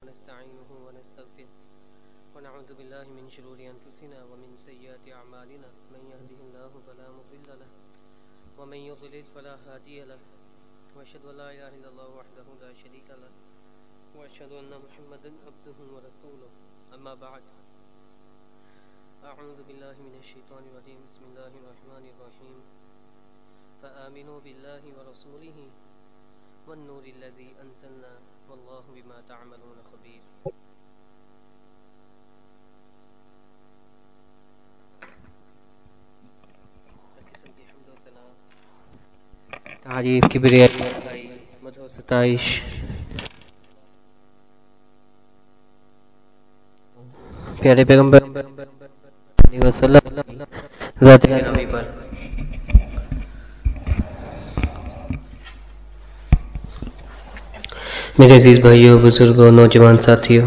ونستعينه ونستغفره ونعوذ بالله من شرور أنفسنا ومن سيئات أعمالنا. من يهده الله فلا مضل له ومن يضلل فلا هادي له. وأشهد أن لا إله إلا الله وحده لا شريك له. وأشهد أن محمدا عبده ورسوله. أما بعد أعوذ بالله من الشيطان الرجيم. بسم الله الرحمن الرحيم. فآمنوا بالله ورسوله والنور الذي أنزلنا والله بما تعملون خبير. تعریف کی بریائی مدح و ستائش پیارے پیغمبر علیہ وسلم ذات گرامی پر میرے عزیز بھائیوں بزرگوں نوجوان ساتھیوں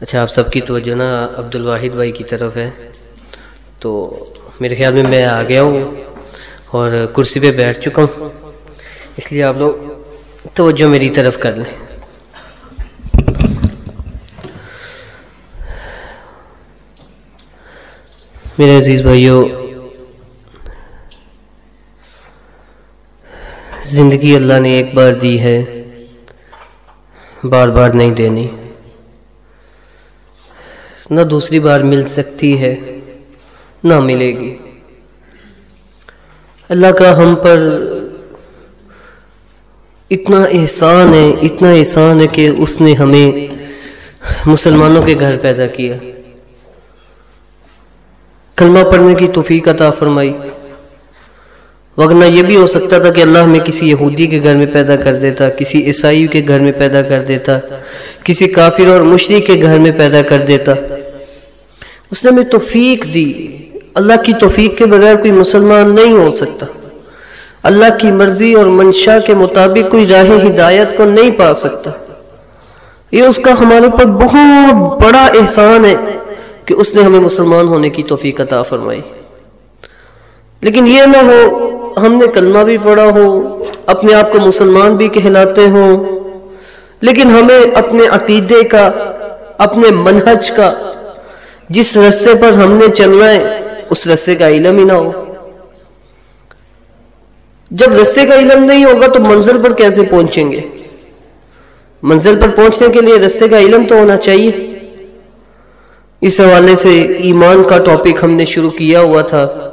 اچھا آپ سب کی توجہ نا عبد الواحد بھائی کی طرف ہے۔ تو میرے خیال میں میں آ گیا ہوں اور کرسی پہ بیٹھ چکا ہوں۔ اس لیے آپ لوگ توجہ میری طرف کر لیں۔ میرے عزیز بھائیوں زندگی اللہ نے ایک بار دی ہے، بار بار نہیں دینی۔ نہ دوسری بار مل سکتی ہے، نہ ملے گی۔ اللہ کا ہم پر اتنا احسان ہے، اتنا احسان ہے کہ اس نے ہمیں مسلمانوں کے گھر پیدا کیا۔ کلمہ پڑھنے کی توفیق عطا فرمائی۔ ورنہ یہ بھی ہو سکتا تھا کہ اللہ ہمیں کسی یہودی کے گھر میں پیدا کر دیتا، کسی عیسائی کے گھر میں پیدا کر دیتا، کسی کافر اور مشرق کے گھر میں پیدا کر دیتا۔ اس نے ہمیں توفیق دی۔ اللہ کی توفیق کے بغیر کوئی مسلمان نہیں ہو سکتا۔ اللہ کی مرضی اور منشا کے مطابق کوئی راہ ہدایت کو نہیں پا سکتا۔ یہ اس کا ہمارے پر بہت بڑا احسان ہے کہ اس نے ہمیں مسلمان ہونے کی توفیق عطا فرمائی۔ لیکن یہ نہ ہو ہم نے کلمہ بھی پڑھا ہو، اپنے آپ کو مسلمان بھی کہلاتے ہوں لیکن ہمیں اپنے عقیدے کا، اپنے منہج کا، جس رستے پر ہم نے چلنا ہے، اس رستے کا علم ہی نہ ہو۔ جب رستے کا علم نہیں ہوگا تو منزل پر کیسے پہنچیں گے؟ منزل پر پہنچنے کے لیے رستے کا علم تو ہونا چاہیے۔ اس حوالے سے ایمان کا ٹاپک ہم نے شروع کیا ہوا تھا۔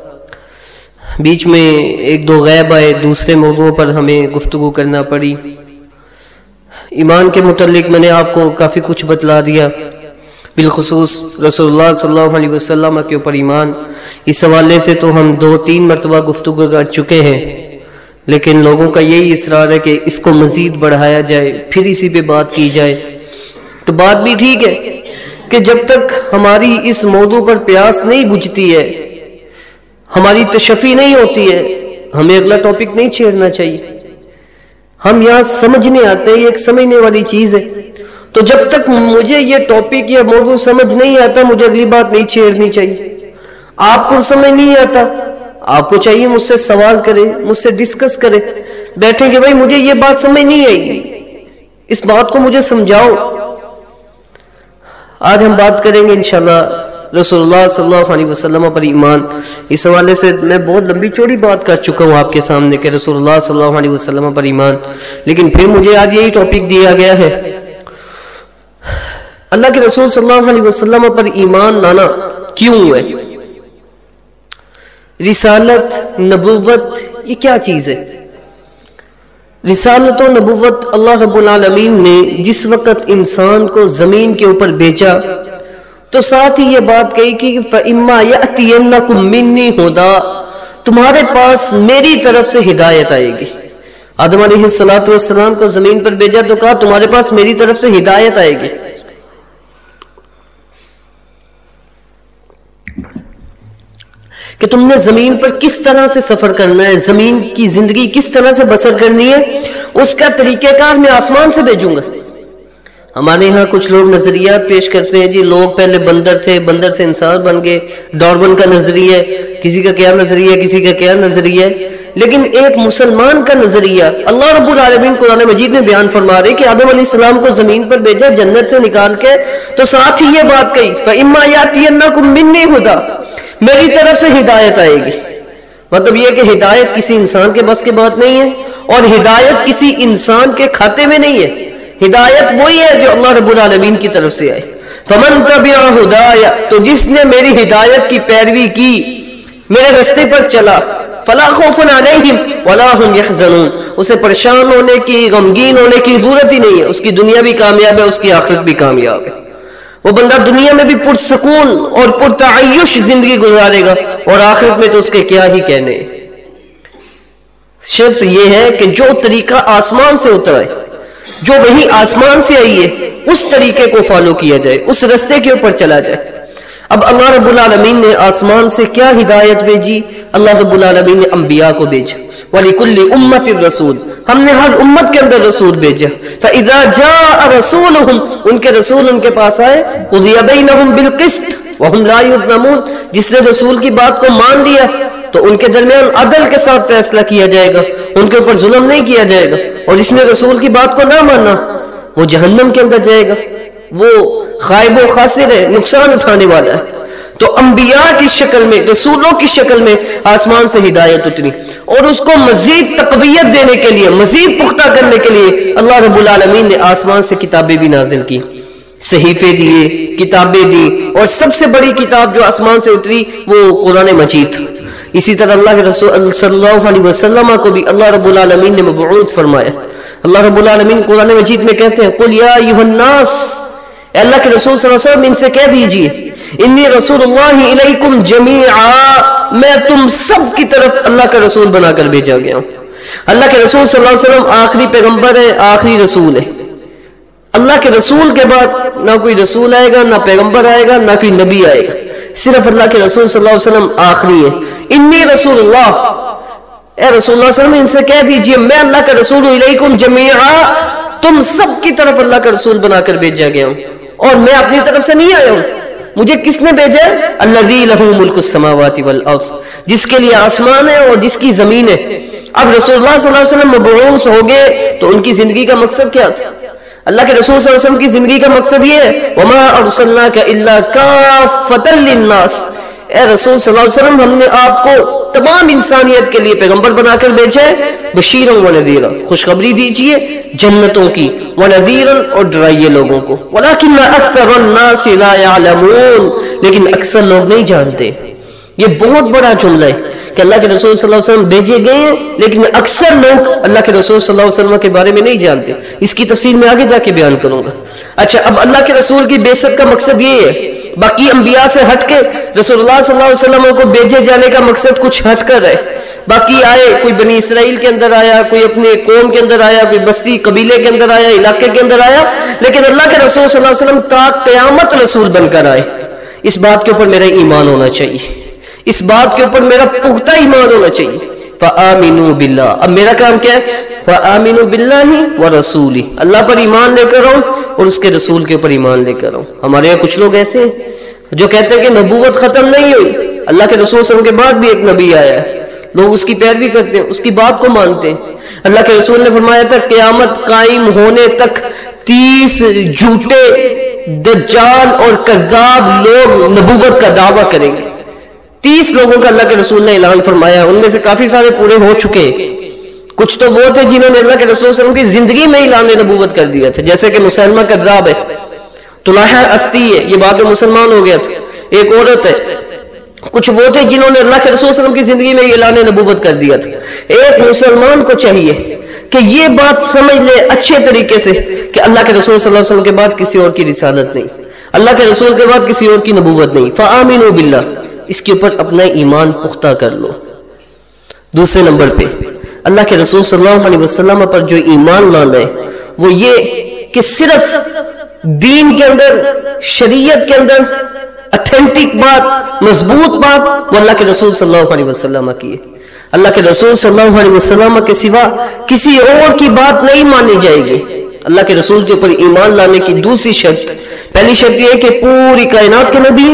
بیچ میں ایک دو غیب آئے، دوسرے موضوع پر ہمیں گفتگو کرنا پڑی۔ ایمان کے متعلق میں نے آپ کو کافی کچھ بتلا دیا۔ بالخصوص رسول اللہ صلی اللہ علیہ وسلم کے اوپر ایمان۔ اس حوالے سے تو ہم دو تین مرتبہ گفتگو کر چکے ہیں، لیکن لوگوں کا یہی اصرار ہے کہ اس کو مزید بڑھایا جائے، پھر اسی پہ بات کی جائے۔ تو بات بھی ٹھیک ہے کہ جب تک ہماری اس موضوع پر پیاس نہیں بجھتی ہے ہماری تشفی نہیں ہوتی ہے۔ ہمیں اگلا ٹاپک نہیں چھیڑنا چاہیے۔ ہم یہاں سمجھنے آتے ہیں، یہ ایک سمجھنے والی چیز ہے۔ تو جب تک مجھے یہ ٹاپک یا موضوع سمجھ نہیں آتا، مجھے اگلی بات نہیں چھیڑنی چاہیے۔ آپ کو سمجھ نہیں آتا، آپ کو چاہیے مجھ سے سوال کرے مجھ سے ڈسکس کرے بیٹھیں کہ بھائی، مجھے یہ بات سمجھ نہیں آئے گی اس بات کو مجھے سمجھاؤ۔ آج ہم بات کریں گے انشاءاللہ رسول اللہ صلی اللہ علیہ وسلم پر ایمان۔ اس حوالے سے میں بہت لمبی چوڑی بات کر چکا ہوں آپ کے سامنے کہ رسول اللہ صلی اللہ علیہ وسلم پر ایمان۔ لیکن پھر مجھے آج یہی ٹاپک دیا گیا ہے۔ اللہ کے رسول صلی اللہ علیہ وسلم پر ایمان لانا کیوں ہے؟ رسالت، نبوت، یہ کیا چیز ہے؟ رسالت و نبوت اللہ رب العالمین نے جس وقت انسان کو زمین کے اوپر بیچا تو ساتھ ہی یہ بات کہی کہ فَإِمَّا يَأْتِيَنَّكُمْ مِنِّي هُدَى، تمہارے پاس میری طرف سے ہدایت آئے گی۔ آدم علیہ السلام کو زمین پر بھیجا تو کہا، تمہارے پاس میری طرف سے ہدایت آئے گی۔ کہ تم نے زمین پر کس طرح سے سفر کرنا ہے، زمین کی زندگی کس طرح سے بسر کرنی ہے، اس کا طریقہ کار میں آسمان سے بھیجوں گا۔ ہمارے یہاں کچھ لوگ نظریات پیش کرتے ہیں جی لوگ پہلے بندر تھے، بندر سے انسان بن گئے۔ ڈارون کا نظریہ، کسی کا کیا نظریہ، کسی کا کیا نظریہ۔ لیکن ایک مسلمان کا نظریہ، اللہ رب العالمین قرآن مجید میں بیان فرما رہے کہ آدم علیہ السلام کو زمین پر بھیجا، جنت سے نکال کے۔ تو ساتھ ہی یہ بات کہی، فَإِمَّا يَاتِيَنَّكُم مِّنِّي هُدَى۔ میری طرف سے ہدایت آئے گی۔ مطلب یہ کہ ہدایت کسی انسان کے بس کے بات نہیں ہے اور ہدایت کسی انسان کے کھاتے میں نہیں ہے۔ ہدایت وہی ہے جو اللہ رب العالمین کی طرف سے آئے۔ فمن تبع ہدایا تو جس نے میری ہدایت کی پیروی کی، میرے رستے پر چلا، فلا خوف علیہم ولا هم يحزنون۔ اسے پریشان ہونے کی، غمگین ہونے کی ضرورت ہی نہیں ہے۔ اس کی دنیا بھی کامیاب ہے، اس کی آخرت بھی کامیاب ہے۔ وہ بندہ دنیا میں بھی پرسکون اور پرتعیش زندگی گزارے گا، اور آخرت میں تو اس کے کیا ہی کہنے۔ شرط یہ ہے کہ جو طریقہ آسمان سے اترا ہے جو وہی آسمان سے آئی ہے، اس طریقے کو فالو کیا جائے، اس رستے کے اوپر چلا جائے۔ اب اللہ رب العالمین نے آسمان سے کیا ہدایت بھیجی؟ اللہ رب العالمین نے انبیاء کو بھیجا۔ وَلِكُلِّ أُمَّةِ الرَّسُولِ۔ ہم نے ہر امت کے اندر رسول بھیجا۔ فَإِذَا جَاءَ رَسُولُهُمْ، ان کے رسول ان کے پاس آئے۔ قُضِيَ بَيْنَهُمْ بِالْقِسْطِ وَهُمْ لَا يُظْلَمُونَ۔ جس نے رسول کی بات کو مان لیا، تو ان کے درمیان عدل کے ساتھ فیصلہ کیا جائے گا۔ ان کے اوپر ظلم نہیں کیا جائے گا۔ اور جس نے رسول کی بات کو نہ ماننا وہ جہنم کے اندر جائے گا۔ وہ خائب و خاصر ہے، نقصان اٹھانے والا ہے۔ تو انبیاء کی شکل میں، رسولوں کی شکل میں آسمان سے ہدایت اتری۔ اور اس کو مزید تقویت دینے کے لیے، مزید پختہ کرنے کے لیے اللہ رب العالمین نے آسمان سے کتابیں بھی نازل کی۔ صحیفے دیے، کتابیں دی اور سب سے بڑی کتاب جو آسمان سے اتری، وہ قرآن مجید۔ تھا اسی طرح اللہ کے رسول صلی اللہ علیہ وسلم کو بھی اللہ رب العالمین نے مبعوث فرمایا اللہ رب العالمین قرآن مجید میں کہتے ہیں، قل یا ایوہ الناس، اے اللہ کے رسول صلی اللہ علیہ وسلم، ان سے کہہ دیجیے، انی رسول اللہ علیکم جمیعا، میں تم سب کی طرف اللہ کا رسول بنا کر بھیجا گیا ہوں۔ اللہ کے رسول صلی اللہ علیہ وسلم آخری پیغمبر ہے، آخری رسول ہے۔ اللہ کے رسول کے بعد نہ کوئی رسول آئے گا، نہ پیغمبر آئے گا، نہ کوئی نبی آئے گا۔ صرف اللہ کے رسول صلی اللہ علیہ وسلم آخری ہے۔ انی رسول اللہ۔ اے رسول اللہ صلی اللہ علیہ وسلم، ان سے کہہ دیجیے، میں اللہ کا رسول علیکم جمیعا۔ تم سب کی طرف اللہ کا رسول بنا کر بھیجا گیا ہوں۔ اور میں اپنی طرف سے نہیں آیا ہوں۔ مجھے کس نے بھیجا؟ الذی لہ ملک السماوات والارض۔ جس کے لیے آسمان ہے اور جس کی زمین ہے۔ اب رسول اللہ صلی اللہ علیہ وسلم مبعوث ہو گئے، تو ان کی زندگی کا مقصد کیا تھا؟ اللہ کے رسول صلی اللہ علیہ وسلم کی زندگی کا مقصد یہ ہے، وما ارسلناک الا کافتا للناس۔ اے رسول صلی اللہ علیہ وسلم، ہم نے آپ کو تمام انسانیت کے لیے پیغمبر بنا کر بھیجا ہے۔ بشیر و نذیر خوشخبری دیجیے جنتوں کی و نذیر اور ڈرائیے لوگوں کو۔ ولکن اکثر الناس لا يعلمون۔ لیکن اکثر لوگ نہیں جانتے۔ یہ بہت بڑا جملہ ہے۔ کہ اللہ کے رسول صلی اللہ علیہ وسلم بھیجے گئے ہیں، لیکن اکثر لوگ اللہ کے رسول صلی اللہ علیہ وسلم کے بارے میں نہیں جانتے۔ اس کی تفصیل میں آگے جا کے بیان کروں گا۔ اچھا اب اللہ کے رسول کی بیست کا مقصد یہ ہے، باقی انبیاء سے ہٹ کے رسول اللہ صلی اللہ علیہ وسلم کو بھیجے جانے کا مقصد کچھ ہٹ کر ہے باقی آئے، کوئی بنی اسرائیل کے اندر آیا، کوئی اپنے قوم کے اندر آیا، کوئی بستی قبیلے کے اندر آیا، علاقے کے اندر آیا، لیکن اللہ کے رسول صلی اللہ علیہ وسلم تا قیامت رسول بن کر آئے۔ اس بات کے اوپر میرا ایمان ہونا چاہیے۔ اس بات کے اوپر میرا پختہ ایمان ہونا چاہیے۔ فَآمِنُوا بِاللَّهِ اب میرا کام کیا ہے؟ فَآمِنُوا بِاللَّهِ وَرَسُولِ اللہ پر ایمان لے کر آؤں اور اس کے رسول کے اوپر ایمان لے کر آؤں۔ ہمارے یہاں کچھ لوگ ایسے ہیں جو کہتے ہیں کہ نبوت ختم نہیں ہوئی۔ اللہ کے رسول صلی اللہ علیہ وسلم کے بعد بھی ایک نبی آیا ہے۔ لوگ اس کی پیروی کرتے ہیں، اس کی بات کو مانتے ہیں۔ اللہ کے رسول نے فرمایا تھا، قیامت قائم ہونے تک تیس جھوٹے، دجال اور کذاب لوگ نبوت کا دعویٰ کریں گے۔ تیس لوگوں کا اللہ کے رسول نے اعلان فرمایا، ان میں سے کافی سارے پورے ہو چکے۔ کچھ تو وہ تھے جنہوں نے اللہ کے رسول صلی اللہ علیہ وسلم کی زندگی میں اعلان نبوت کر دیا تھا۔ جیسے کہ مسلمہ کذاب ہے، طلحہ استی ہے، یہ بعد میں مسلمان ہو گیا تھا۔ ایک عورت ہے، کچھ وہ تھے جنہوں نے اللہ کے رسول صلی اللہ علیہ وسلم کی زندگی میں اعلان نبوت کر دیا تھا۔ ایک مسلمان کو چاہیے کہ یہ بات سمجھ لے اچھے طریقے سے کہ اللہ کے رسول صلی اللہ علیہ وسلم کے بعد کسی اور کی رسالت نہیں۔ اللہ کے رسول کے بعد کسی اور کی نبوت نہیں۔ فآمنوا باللہ۔ اس کے اوپر اپنا ایمان پختہ کر لو۔ دوسرے نمبر پہ، اللہ کے رسول صلی اللہ علیہ وسلم پر جو ایمان لانا ہے، وہ یہ کہ صرف دین کے اندر، شریعت کے اندر اتھینٹک بات، مضبوط بات وہ اللہ کے رسول صلی اللہ علیہ وسلم کی ہے۔ اللہ کے رسول صلی اللہ علیہ وسلم کے سوا کسی اور کی بات نہیں مانی جائے گی۔ اللہ کے رسول کے اوپر ایمان لانے کی دوسری شرط، پہلی شرط یہ ہے کہ پوری کائنات کے نبی،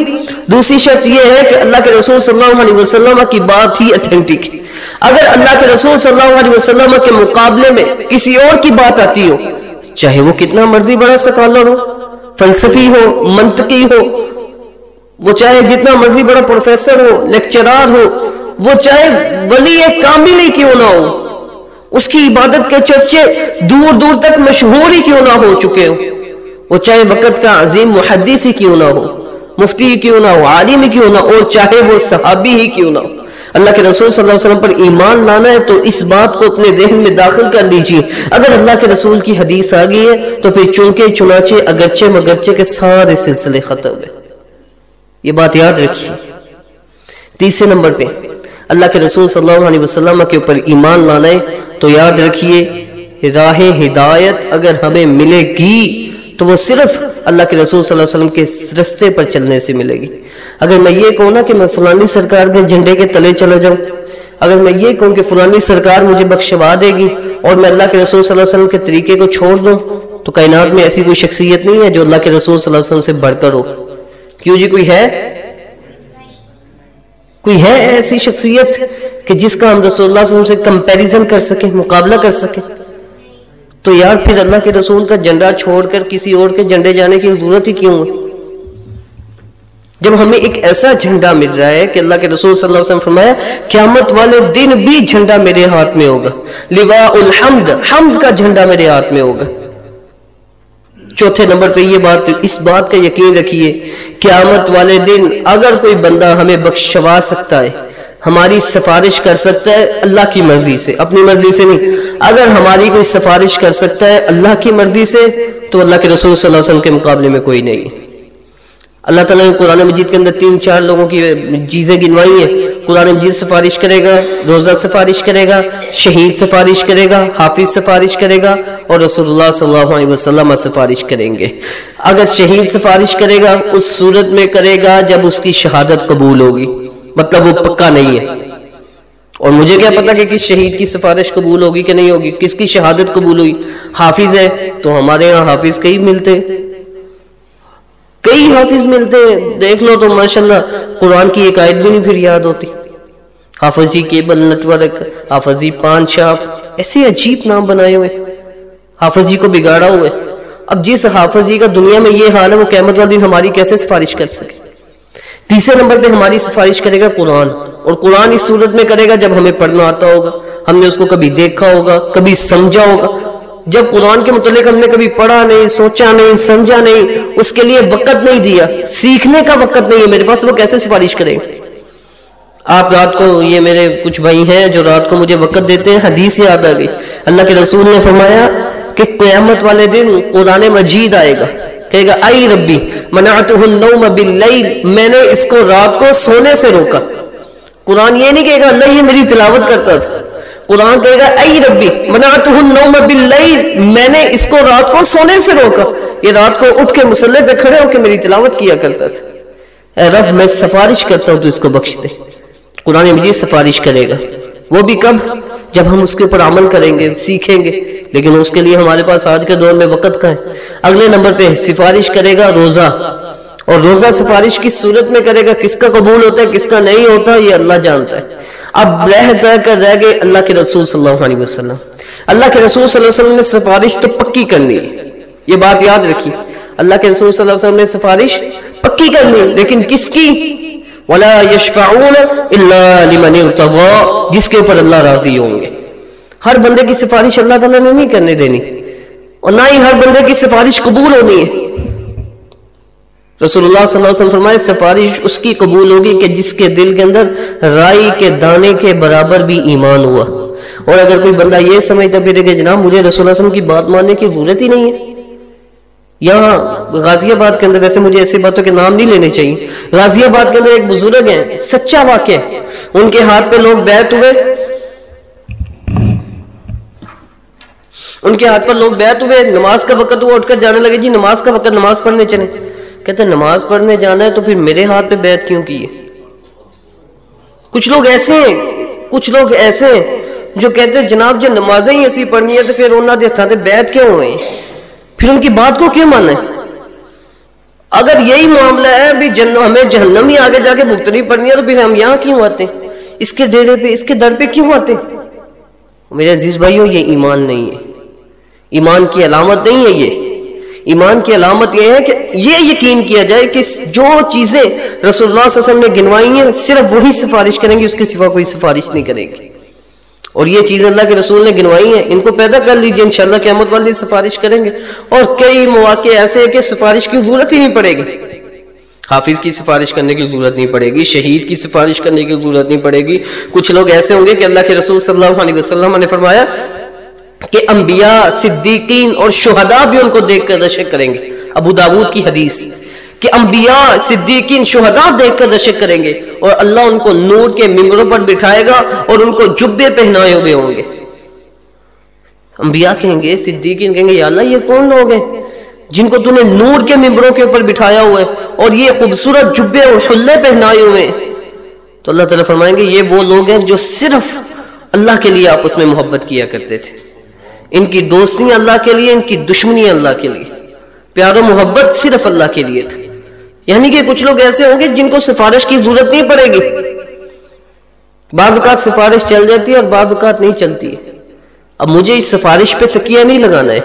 دوسری شرط یہ ہے کہ اللہ کے رسول صلی اللہ علیہ وسلم کی بات ہی اتھینٹک اگر اللہ کے رسول صلی اللہ علیہ وسلم کے مقابلے میں کسی اور کی بات آتی ہو، چاہے وہ کتنا مرضی بڑا سکالر ہو، فلسفی ہو، منطقی ہو، وہ چاہے جتنا مرضی بڑا پروفیسر ہو، لیکچرار ہو، وہ چاہے ولی کامل ہی کیوں نہ ہو اس کی عبادت کے چرچے دور دور تک مشہور ہی کیوں نہ ہو چکے ہو وہ چاہے وقت کا عظیم محدث ہی کیوں نہ ہو، مفتی ہی کیوں نہ ہو، عالم ہی کیوں نہ ہو، اور چاہے وہ صحابی ہی کیوں نہ ہو۔ اللہ کے رسول صلی اللہ علیہ وسلم پر ایمان لانا ہے تو اس بات کو اپنے ذہن میں داخل کر لیجیے اگر اللہ کے رسول کی حدیث آ گئی ہے تو پھر چونکے چنانچے اگرچہ مگرچہ کے سارے سلسلے ختم ہوئے یہ بات یاد رکھیے۔ تیسرے نمبر پہ۔ اللہ کے رسول صلی اللہ علیہ وسلم کے اوپر ایمان لانا ہے تو یاد رکھیے، راہ ہدایت اگر ہمیں ملے گی، تو وہ صرف اللہ کے رسول صلی اللہ علیہ وسلم کے رستے پر چلنے سے ملے گی۔ اگر میں یہ کہوں نا کہ میں فلانی سرکار کے جھنڈے کے تلے چلا جاؤں، اگر میں یہ کہوں کہ فلانی سرکار مجھے بخشوا دے گی اور میں اللہ کے رسول صلی اللہ علیہ وسلم کے طریقے کو چھوڑ دوں، تو کائنات میں ایسی کوئی شخصیت نہیں ہے جو اللہ کے رسول صلی اللہ علیہ وسلم سے بڑھ کر ہو۔ کیوں جی کوئی ہے؟ کوئی ہے ایسی شخصیت کہ جس کا ہم رسول اللہ صلی اللہ علیہ وسلم سے کمپیریزن کر سکیں، مقابلہ کر سکیں؟ تو یار پھر اللہ کے رسول کا جھنڈا چھوڑ کر کسی اور کے جھنڈے جانے کی ضرورت ہی کیوں ہے؟ جب ہمیں ایک ایسا جھنڈا مل رہا ہے کہ اللہ کے رسول صلی اللہ علیہ وسلم فرمایا، قیامت والے دن بھی جھنڈا میرے ہاتھ میں ہوگا۔ لواء الحمد، حمد کا جھنڈا میرے ہاتھ میں ہوگا۔ چوتھے نمبر پہ یہ بات، اس بات کا یقین رکھیے، قیامت والے دن اگر کوئی بندہ ہمیں بخشوا سکتا ہے، ہماری سفارش کر سکتا ہے اللہ کی مرضی سے، اپنی مرضی سے نہیں۔ اگر ہماری کوئی سفارش کر سکتا ہے اللہ کی مرضی سے، تو اللہ کے رسول صلی اللہ علیہ وسلم کے مقابلے میں کوئی نہیں۔ اللہ تعالیٰ نے قرآن مجید کے اندر تین چار لوگوں کی چیزیں گنوائی ہیں۔ قرآن مجید سفارش کرے گا، روزہ سفارش کرے گا، شہید سفارش کرے گا، حافظ سفارش کرے گا اور رسول اللہ صلی اللہ علیہ وسلم سفارش کریں گے۔ اگر شہید سفارش کرے گا، اس صورت میں کرے گا جب اس کی شہادت قبول ہوگی۔ مطلب وہ پکا نہیں ہے۔ اور مجھے کیا پتا کہ کس شہید کی سفارش قبول ہوگی کہ نہیں ہوگی؟ کس کی شہادت قبول ہوئی؟ حافظ ہے تو ہمارے یہاں حافظ کئی ملتے؟ کئی حافظ ملتے ہیں، دیکھ لو تو ماشاءاللہ قرآن کی ایک آیت بھی نہیں پھر یاد ہوتی۔ حافظ جی کیبل نیٹورک حافظ جی پان شاپ ایسے عجیب نام بنائے ہوئے۔ حافظ جی کو بگاڑا ہوئے اب جس حافظ جی کا دنیا میں یہ حال ہے، وہ قیمت والا دن ہماری کیسے سفارش کر سکے؟ تیسرے نمبر پہ ہماری سفارش کرے گا قرآن۔ اور قرآن اس صورت میں کرے گا جب ہمیں پڑھنا آتا ہوگا۔ ہم نے اس کو کبھی دیکھا ہوگا، کبھی سمجھا ہوگا۔ جب قرآن کے متعلق ہم نے کبھی پڑھا نہیں، سوچا نہیں، سمجھا نہیں، اس کے لیے وقت نہیں دیا، سیکھنے کا وقت نہیں ہے میرے پاس وہ کیسے سفارش کریں؟ آپ رات کو، یہ میرے کچھ بھائی ہیں جو رات کو مجھے وقت دیتے ہیں، حدیث یاد آ گئی۔ اللہ کے رسول نے فرمایا کہ قیامت والے دن قرآن مجید آئے گا۔ کہے گا، آئی ربی النوم باللیل، میں نے اس کو رات کو سونے سے روکا۔ قرآن یہ نہیں کہے گا، اللہ یہ میری تلاوت کرتا تھا۔ قرآن کہے گا ائی ربی النوم باللیل. میں نے اس کو رات کو سونے سے روکا۔ یہ رات کو اٹھ کے مسلح پہ کھڑے ہو کے میری تلاوت کیا کرتا تھا۔ اے رب، میں سفارش کرتا ہوں تو اس کو بخش دے قرآن مجید سفارش کرے گا۔ وہ بھی کب؟ جب ہم اس کے اوپر عمل کریں گے، سیکھیں گے۔ لیکن اس کے لیے ہمارے پاس آج کے دور میں وقت کا ہے۔ اگلے نمبر پہ سفارش کرے گا روزہ۔ اور روزہ سفارش کس صورت میں کرے گا؟ کس کا قبول ہوتا ہے، کس کا نہیں ہوتا، یہ اللہ جانتا ہے۔ اب رہ کر رہ گئے اللہ کے رسول صلی اللہ علیہ وسلم۔ اللہ کے رسول صلی اللہ علیہ وسلم نے سفارش تو پکی کرنی یہ بات یاد رکھی۔ اللہ کے رسول صلی اللہ علیہ وسلم نے سفارش پکی کرنی لیکن کس کی؟ ولا يشفعون الا لمن ارتضى جس کے اوپر اللہ راضی ہوں گے۔ ہر بندے کی سفارش اللہ تعالیٰ نے نہیں کرنے دینی۔ اور نہ ہی ہر بندے کی سفارش قبول ہونی ہے۔ رسول اللہ صلی اللہ علیہ وسلم فرمائے، سفارش اس کی قبول ہوگی کہ جس کے دل کے اندر رائی کے دانے کے برابر بھی ایمان ہوا۔ اور اگر کوئی بندہ یہ سمجھتا پھر کہ جناب مجھے رسول اللہ علیہ وسلم کی بات ماننے کی ضرورت ہی نہیں ہے۔ یہاں غازی آباد کے اندر ویسے مجھے ایسی باتوں کے نام نہیں لینے چاہیے۔ غازی آباد کے اندر ایک بزرگ ہیں، سچا واقع ان کے ہاتھ پہ لوگ بیت ہوئے۔ ان کے ہاتھ پر لوگ بیت ہوئے، نماز کا وقت ہوا اٹھ کر جانے لگے۔ جی نماز کا وقت نماز پڑھنے چلے۔ کہتے ہیں، نماز پڑھنے جانا ہے تو پھر میرے ہاتھ پہ بیعت کیوں کی ہے؟ کچھ لوگ ایسے ہیں، کچھ لوگ ایسے ہیں جو کہتے ہیں، جناب جو نمازیں ہی ایسی پڑھنی ہے تو پھر انہوں نے بیعت کیوں ہوئے؟ پھر ان کی بات کو کیوں مانا ہے؟ اگر یہی معاملہ ہے، بھی جن ہمیں جہنم ہی آگے جا کے بھگتنی پڑنی ہے تو پھر ہم یہاں کیوں آتے؟ ہیں اس کے ڈیرے پہ، اس کے در پہ کیوں آتے؟ ہیں میرے عزیز بھائیوں یہ ایمان نہیں ہے۔ ایمان کی علامت نہیں ہے یہ۔ ایمان کی علامت یہ ہے کہ یہ یقین کیا جائے کہ جو چیزیں رسول اللہ صلی اللہ علیہ وسلم نے گنوائی ہیں، صرف وہی سفارش کریں گے، اس کے سوا کوئی سفارش نہیں کرے گی۔ اور یہ چیز اللہ کے رسول نے گنوائی ہیں، ان کو پیدا کر لیجیے انشاءاللہ قیامت والی سفارش کریں گے۔ اور کئی مواقع ایسے ہیں کہ سفارش کی ضرورت ہی نہیں پڑے گی۔ حافظ کی سفارش کرنے کی ضرورت نہیں پڑے گی، شہید کی سفارش کرنے کی ضرورت نہیں پڑے گی۔ کچھ لوگ ایسے ہوں گے کہ اللہ کے رسول صلی اللہ علیہ وسلم نے فرمایا کہ انبیاء، صدیقین اور شہداء بھی ان کو دیکھ کر رشک کریں گے۔ ابو داود کی حدیث کہ انبیاء، صدیقین، شہداء دیکھ کر رشک کریں گے اور اللہ ان کو نور کے ممبروں پر بٹھائے گا اور ان کو جبے پہنائے ہوئے ہوں گے۔ انبیاء کہیں گے، صدیقین کہیں گے، یا اللہ یہ کون لوگ ہیں جن کو تم نے نور کے ممبروں کے اوپر بٹھایا ہوا ہے اور یہ خوبصورت جبے اور حلے پہنائے ہوئے تو اللہ تعالیٰ فرمائیں گے، یہ وہ لوگ ہیں جو صرف اللہ کے لیے آپس میں محبت کیا کرتے تھے۔ ان کی دوستی اللہ کے لیے، ان کی دشمنی اللہ کے لیے۔ پیار و محبت صرف اللہ کے لیے تھا یعنی کہ کچھ لوگ ایسے ہوں گے جن کو سفارش کی ضرورت نہیں پڑے گی۔ بعض اوقات سفارش چل جاتی ہے اور بعض اوقات نہیں چلتی۔ ہے اب مجھے اس سفارش پہ تکیہ نہیں لگانا ہے۔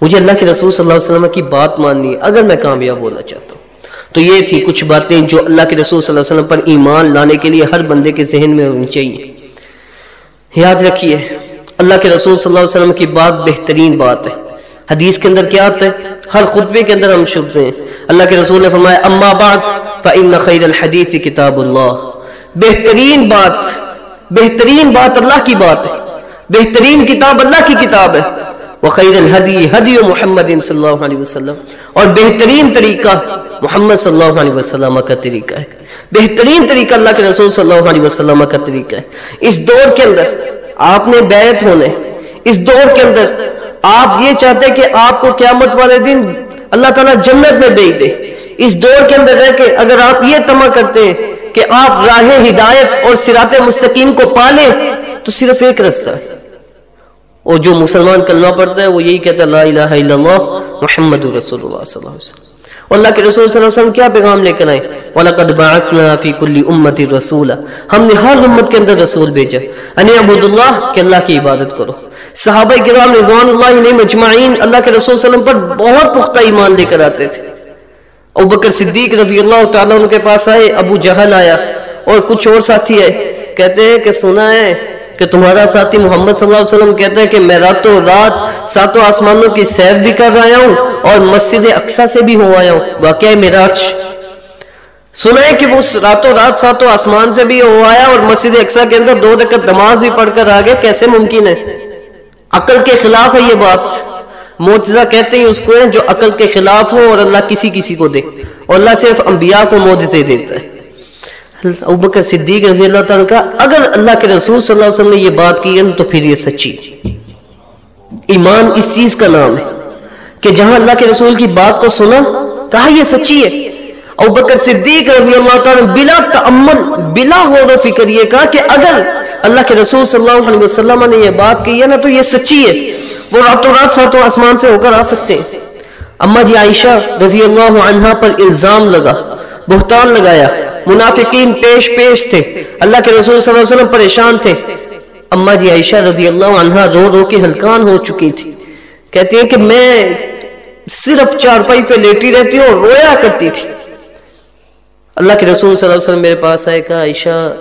مجھے اللہ کے رسول صلی اللہ علیہ وسلم کی بات ماننی ہے۔ اگر میں کامیاب ہونا چاہتا ہوں۔ تو یہ تھی کچھ باتیں جو اللہ کے رسول صلی اللہ علیہ وسلم پر ایمان لانے کے لیے ہر بندے کے ذہن میں ہونی چاہیے۔ یاد رکھیے اللہ کے رسول صلی اللہ علیہ وسلم کی بات بہترین بات ہے۔ حدیث کے اندر کیا آتا ہے؟ ہر خطبے کے اندر ہم شبتے ہیں۔ اللہ کے رسول نے فرمایا، اما بعد فإن خیر الحدیث کتاب اللہ۔ بہترین بات بہترین بات اللہ کی بات ہے۔ بہترین کتاب اللہ کی کتاب ہے۔ وخیر الحدی حدی محمد صلی اللہ علیہ وسلم۔ اور بہترین طریقہ محمد صلی اللہ علیہ وسلم کا طریقہ ہے۔ بہترین طریقہ اللہ کے رسول صلی اللہ علیہ وسلم کا طریقہ ہے۔ اس دور کے اندر آپ نے بیعت ہونے، اس دور کے اندر آپ یہ چاہتے کہ آپ کو قیامت والے دن اللہ تعالیٰ جنت میں بیچ دے۔ اس دور کے اندر رہ کے اگر آپ یہ تما کرتے ہیں کہ آپ راہ ہدایت اور سرات مستقیم کو پالیں، تو صرف ایک رستہ۔ ہے اور جو مسلمان کلمہ پڑھتا ہے وہ یہی کہتا ہے، لا الہ الا اللہ محمد رسول اللہ صلی اللہ علیہ وسلم۔ اللہ کے رسول صلی اللہ علیہ وسلم کیا پیغام لے کر آئے؟ وَلَقَدْ بَعَثْنَا فِي كُلِّ أُمَّةٍ رَسُولًا۔ ہم نے ہر امت کے اندر رسول بھیجا۔ انی عبد اللہ کہ اللہ کی عبادت کرو۔ صحابہ کرام رضوان اللہ علیہ مجمعین اللہ کے رسول صلی اللہ علیہ وسلم پر بہت پختہ ایمان لے کر آتے تھے۔ ابو بکر صدیق رضی اللہ تعالیٰ ان کے پاس آئے، ابو جہل آیا اور کچھ اور ساتھی آئے۔ کہتے ہیں کہ سنا ہے کہ تمہارا ساتھی محمد صلی اللہ علیہ وسلم کہتے ہیں کہ میں راتوں رات ساتوں آسمانوں کی سیر بھی کر رہا ہوں اور مسجد اقسا سے بھی ہو آیا ہوں۔ واقعہ میراج۔ سنا ہے کہ وہ راتوں رات ساتوں آسمان سے بھی ہو آیا اور مسجد اقسا کے اندر دو رکعت نماز بھی پڑھ کر آگے کیسے ممکن ہے؟ عقل کے خلاف ہے یہ بات۔ موجزہ کہتے ہیں اس کو ہے جو عقل کے خلاف ہو اور اللہ کسی کسی کو دے اور اللہ صرف انبیاء کو موجزے دیتا ہے۔ ابکر صدیق رضی اللہ تعالیٰ کا، اگر اللہ کے رسول صلی اللہ علیہ وسلم نے یہ بات کی ہے، تو پھر یہ سچی ایمان اس چیز کا نام ہے کہ جہاں اللہ کے رسول کی بات کو سنا، کہا یہ سچی ہے۔ ابو بکر صدیق رضی اللہ تعالیٰ بلا تعمل بلا غور و فکر یہ کہا کہ اگر اللہ کے رسول صلی اللہ علیہ وسلم نے یہ بات کی ہے نا، تو یہ سچی ہے۔ وہ راتوں رات ساتوں آسمان سے ہو کر آ سکتے ہیں۔ اما جی عائشہ رضی اللہ عنہ پر الزام لگا، بہتان لگایا۔ منافقین پیش پیش تھے۔ اللہ کے رسول صلی اللہ علیہ وسلم پریشان تھے۔ اما جی عائشہ رضی اللہ عنہ رو رو کے ہلکان ہو چکی تھی۔ کہتی ہیں کہ میں صرف چارپائی پہ لیٹی رہتی ہوں اور رویا کرتی تھی۔ اللہ کے رسول صلی اللہ علیہ وسلم میرے پاس آئے، کہا، عائشہ،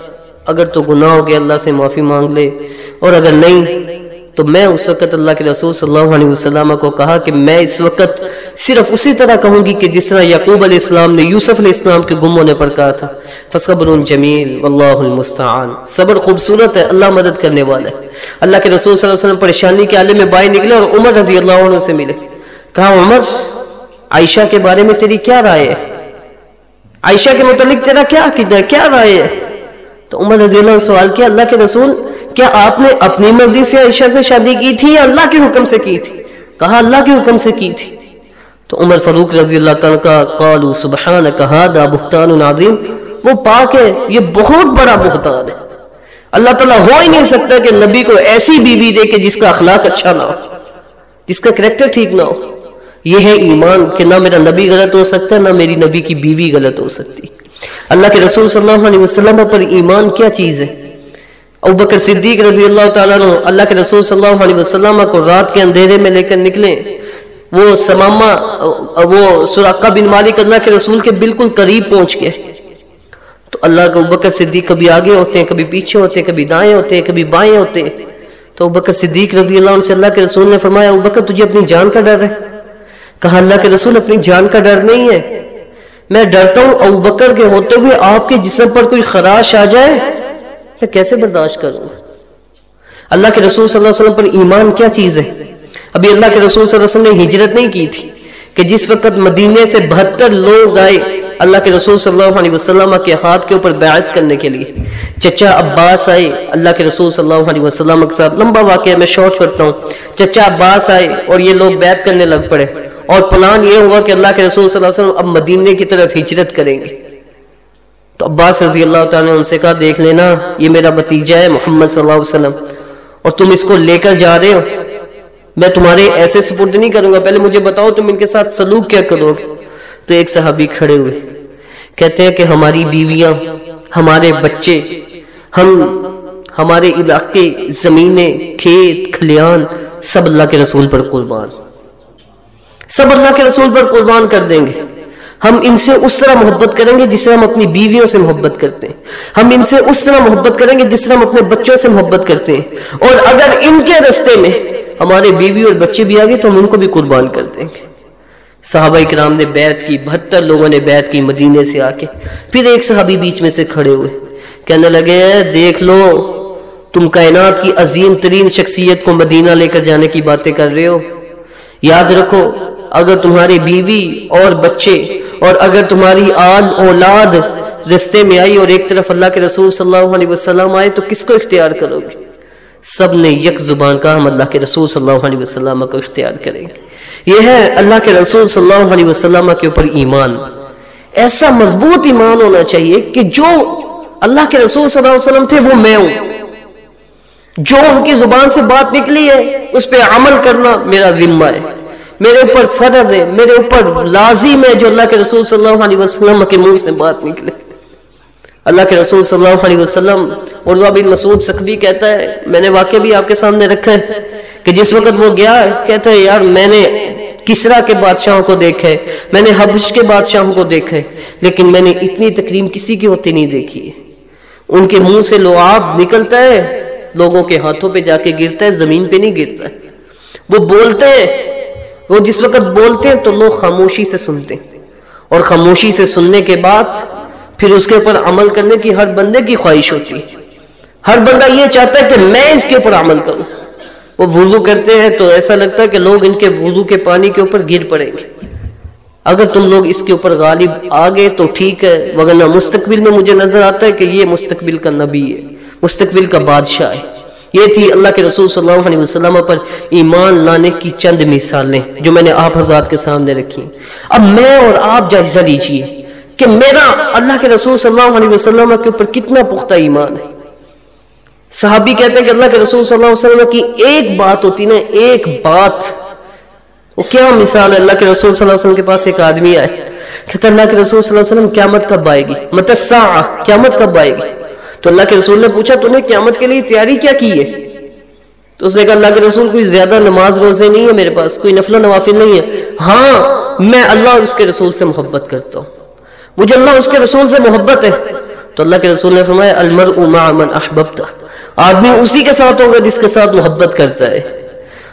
اگر تو گناہ ہو گیا، اللہ سے معافی مانگ لے۔ اور اگر نہیں تو میں اس وقت اللہ کے رسول صلی اللہ علیہ وسلم کو کہا کہ میں اس وقت صرف اسی طرح کہوں گی کہ جس طرح یعقوب علیہ السلام نے یوسف علیہ السلام کے گم ہونے پر کہا تھا۔ فصبر جمیل، واللہ المستعان۔ صبر خوبصورت ہے، اللہ مدد کرنے والا ہے۔ اللہ کے رسول صلی اللہ علیہ وسلم پریشانی کے عالم میں بائی نکلے اور عمر رضی اللہ عنہ سے ملے۔ کہا، عمر، عائشہ کے بارے میں تیری کیا رائے ہے؟ عائشہ کے متعلق تیرا کیا عقیدہ کیا رائے ہے؟ تو عمر رضی اللہ عنہ سوال کیا، اللہ کے رسول، کیا آپ نے اپنی مرضی سے عائشہ سے شادی کی تھی یا اللہ کے حکم سے کی تھی؟ کہا، اللہ کے حکم سے کی تھی۔ تو عمر فاروق رضی اللہ تعالیٰ کا قالو سبحانک ہذا بہتان عظیم، وہ پاک ہے، یہ بہت بڑا بہتان ہے۔ اللہ تعالیٰ ہو ہی نہیں سکتا کہ نبی کو ایسی بیوی دے کہ جس کا اخلاق اچھا نہ ہو، جس کا کریکٹر ٹھیک نہ ہو۔ یہ ہے ایمان کہ نہ میرا نبی غلط ہو سکتا، نہ میری نبی کی بیوی غلط ہو سکتی۔ اللہ کے رسول صلی اللہ علیہ وسلم پر ایمان کیا چیز ہے؟ ابو بکر صدیق رضی اللہ تعالیٰ عنہ اللہ کے رسول صلی اللہ علیہ وسلم کو رات کے اندھیرے میں لے کر نکلے۔ وہ سماما وہ سراقہ بن مالک اللہ کے رسول کے بالکل قریب پہنچ گئے۔ تو اللہ کا ابو بکر صدیق کبھی آگے ہوتے ہیں، کبھی پیچھے ہوتے ہیں، کبھی دائیں ہوتے ہیں، کبھی بائیں ہوتے ہیں۔ تو ابو بکر صدیق رضی اللہ عنہ سے اللہ کے رسول نے فرمایا، ابو بکر، تجھے اپنی جان کا ڈر ہے؟ کہا، اللہ کے رسول، اپنی جان کا ڈر نہیں ہے۔ میں ڈرتا ہوں، ابو بکر کے ہوتے ہوئے آپ کے جسم پر کوئی خراش آ جائے، میں کیسے برداشت کروں؟ اللہ کے رسول صلی اللہ علیہ وسلم پر ایمان کیا چیز ہے؟ ابھی اللہ کے رسول صلی اللہ علیہ وسلم نے ہجرت نہیں کی تھی کہ جس وقت مدینے سے بہتر لوگ آئے اللہ کے رسول صلی اللہ علیہ وسلم کے ہاتھ کے اوپر بیعت کرنے کے لیے۔ چچا عباس آئے، اللہ کے رسول صلی اللہ علیہ وسلم کے ساتھ لمبا واقعہ میں شارٹ کرتا ہوں۔ چچا عباس آئے اور یہ لوگ بیعت کرنے لگ پڑے۔ اور پلان یہ ہوا کہ اللہ کے رسول صلی اللہ علیہ وسلم اب مدینے کی طرف ہجرت کریں گے۔ تو عباس رضی اللہ تعالیٰ نے ان سے کہا، دیکھ لینا، یہ میرا بتیجا ہے محمد صلی اللہ علیہ وسلم، اور تم اس کو لے کر جا رہے ہو۔ میں تمہارے ایسے سپورٹ نہیں کروں گا۔ پہلے مجھے بتاؤ تم ان کے ساتھ سلوک کیا کرو گے۔ تو ایک صحابی کھڑے ہوئے، کہتے ہیں کہ ہماری بیویاں، ہمارے بچے، ہم، ہمارے علاقے، زمینیں، کھیت، کھلیان، سب اللہ کے رسول پر قربان۔ سب اللہ کے رسول پر قربان کر دیں گے۔ ہم ان سے اس طرح محبت کریں گے جس طرح ہم اپنی بیویوں سے محبت کرتے ہیں۔ ہم ان سے اس طرح محبت کریں گے جس طرح ہم اپنے بچوں سے محبت کرتے ہیں۔ اور اگر ان کے رستے میں ہمارے بیوی اور بچے بھی آگے تو ہم ان کو بھی قربان کر دیں گے۔ صحابہ کرام نے بیعت کی، بہتر لوگوں نے بیعت کی مدینے سے آ کے پھر ایک صحابی بیچ میں سے کھڑے ہوئے، کہنے لگے دیکھ لو، تم کائنات کی عظیم ترین شخصیت کو مدینہ لے کر جانے کی باتیں کر رہے ہو۔ یاد رکھو اگر تمہاری بیوی اور بچے اور اگر تمہاری آل اولاد رستے میں آئی اور ایک طرف اللہ کے رسول صلی اللہ علیہ وسلم آئے، تو کس کو اختیار کرو گے؟ سب نے یک زبان کا ہم اللہ کے رسول صلی اللہ علیہ وسلم کو اختیار کریں گے۔ یہ ہے اللہ کے رسول صلی اللہ علیہ وسلم کے اوپر ایمان۔ ایسا مضبوط ایمان ہونا چاہیے کہ جو اللہ کے رسول صلی اللہ علیہ وسلم تھے، وہ میں ہوں۔ جو ان کی زبان سے بات نکلی ہے، اس پہ عمل کرنا میرا ذمہ ہے۔ میرے اوپر فرض ہے، میرے اوپر لازم ہے جو اللہ کے رسول صلی اللہ علیہ وسلم کے منہ سے بات نکلے۔ اللہ کے رسول صلی اللہ علیہ وسلم عرضہ بن مسعود سکوی کہتا ہے، میں نے واقعہ بھی آپ کے سامنے رکھا ہے کہ جس وقت وہ گیا، کہتا ہے، یار، میں نے کسرا کے بادشاہوں کو دیکھا ہے، میں نے حبش کے بادشاہوں کو دیکھا ہے، لیکن میں نے اتنی تکریم کسی کی ہوتی نہیں دیکھی ہے۔ ان کے منہ سے لعاب نکلتا ہے، لوگوں کے ہاتھوں پہ جا کے گرتا ہے، زمین پہ نہیں گرتا۔ ہے وہ بولتے ہیں وہ جس وقت بولتے ہیں تو لوگ خاموشی سے سنتے ہیں اور خاموشی سے سننے کے بعد پھر اس کے اوپر عمل کرنے کی ہر بندے کی خواہش ہوتی ہے ہر بندہ یہ چاہتا ہے کہ میں اس کے اوپر عمل کروں وہ وضو کرتے ہیں تو ایسا لگتا ہے کہ لوگ ان کے وضو کے پانی کے اوپر گر پڑیں گے اگر تم لوگ اس کے اوپر غالب آگے تو ٹھیک ہے وغیرہ مستقبل میں مجھے نظر آتا ہے کہ یہ مستقبل کا نبی ہے، مستقبل کا بادشاہ ہے۔ یہ تھی اللہ کے رسول صلی اللہ علیہ وسلم پر ایمان لانے کی چند مثالیں جو میں نے آپ حضرات کے سامنے رکھی۔ اب میں اور آپ جائزہ لیجیے کہ میرا اللہ کے رسول صلی اللہ علیہ وسلم کے اوپر کتنا پختہ ایمان ہے۔ صحابی کہتے ہیں کہ اللہ کے رسول صلی اللہ علیہ وسلم کی ایک بات ہوتی نا، ایک بات۔ وہ کیا مثال ہے؟ اللہ کے رسول صلی اللہ علیہ وسلم کے پاس ایک آدمی آئے، کہتا اللہ کے رسول صلی اللہ علیہ وسلم قیامت کب آئے گی؟ متسا قیامت کب آئے گی؟ تو اللہ کے رسول نے پوچھا، تو نے قیامت کے لیے تیاری کیا کی ہے؟ تو اس نے کہا، اللہ کے رسول کوئی زیادہ نماز روزے نہیں ہے میرے پاس، کوئی نفل نوافل نہیں ہے۔ ہاں میں اللہ اور اس کے رسول سے محبت کرتا ہوں۔ مجھے اللہ اس کے رسول سے محبت ہے۔ تو اللہ کے رسول نے فرمایا، المرء مع من احببت۔ آدمی اسی کے ساتھ ہوگا جس کے ساتھ محبت کرتا ہے۔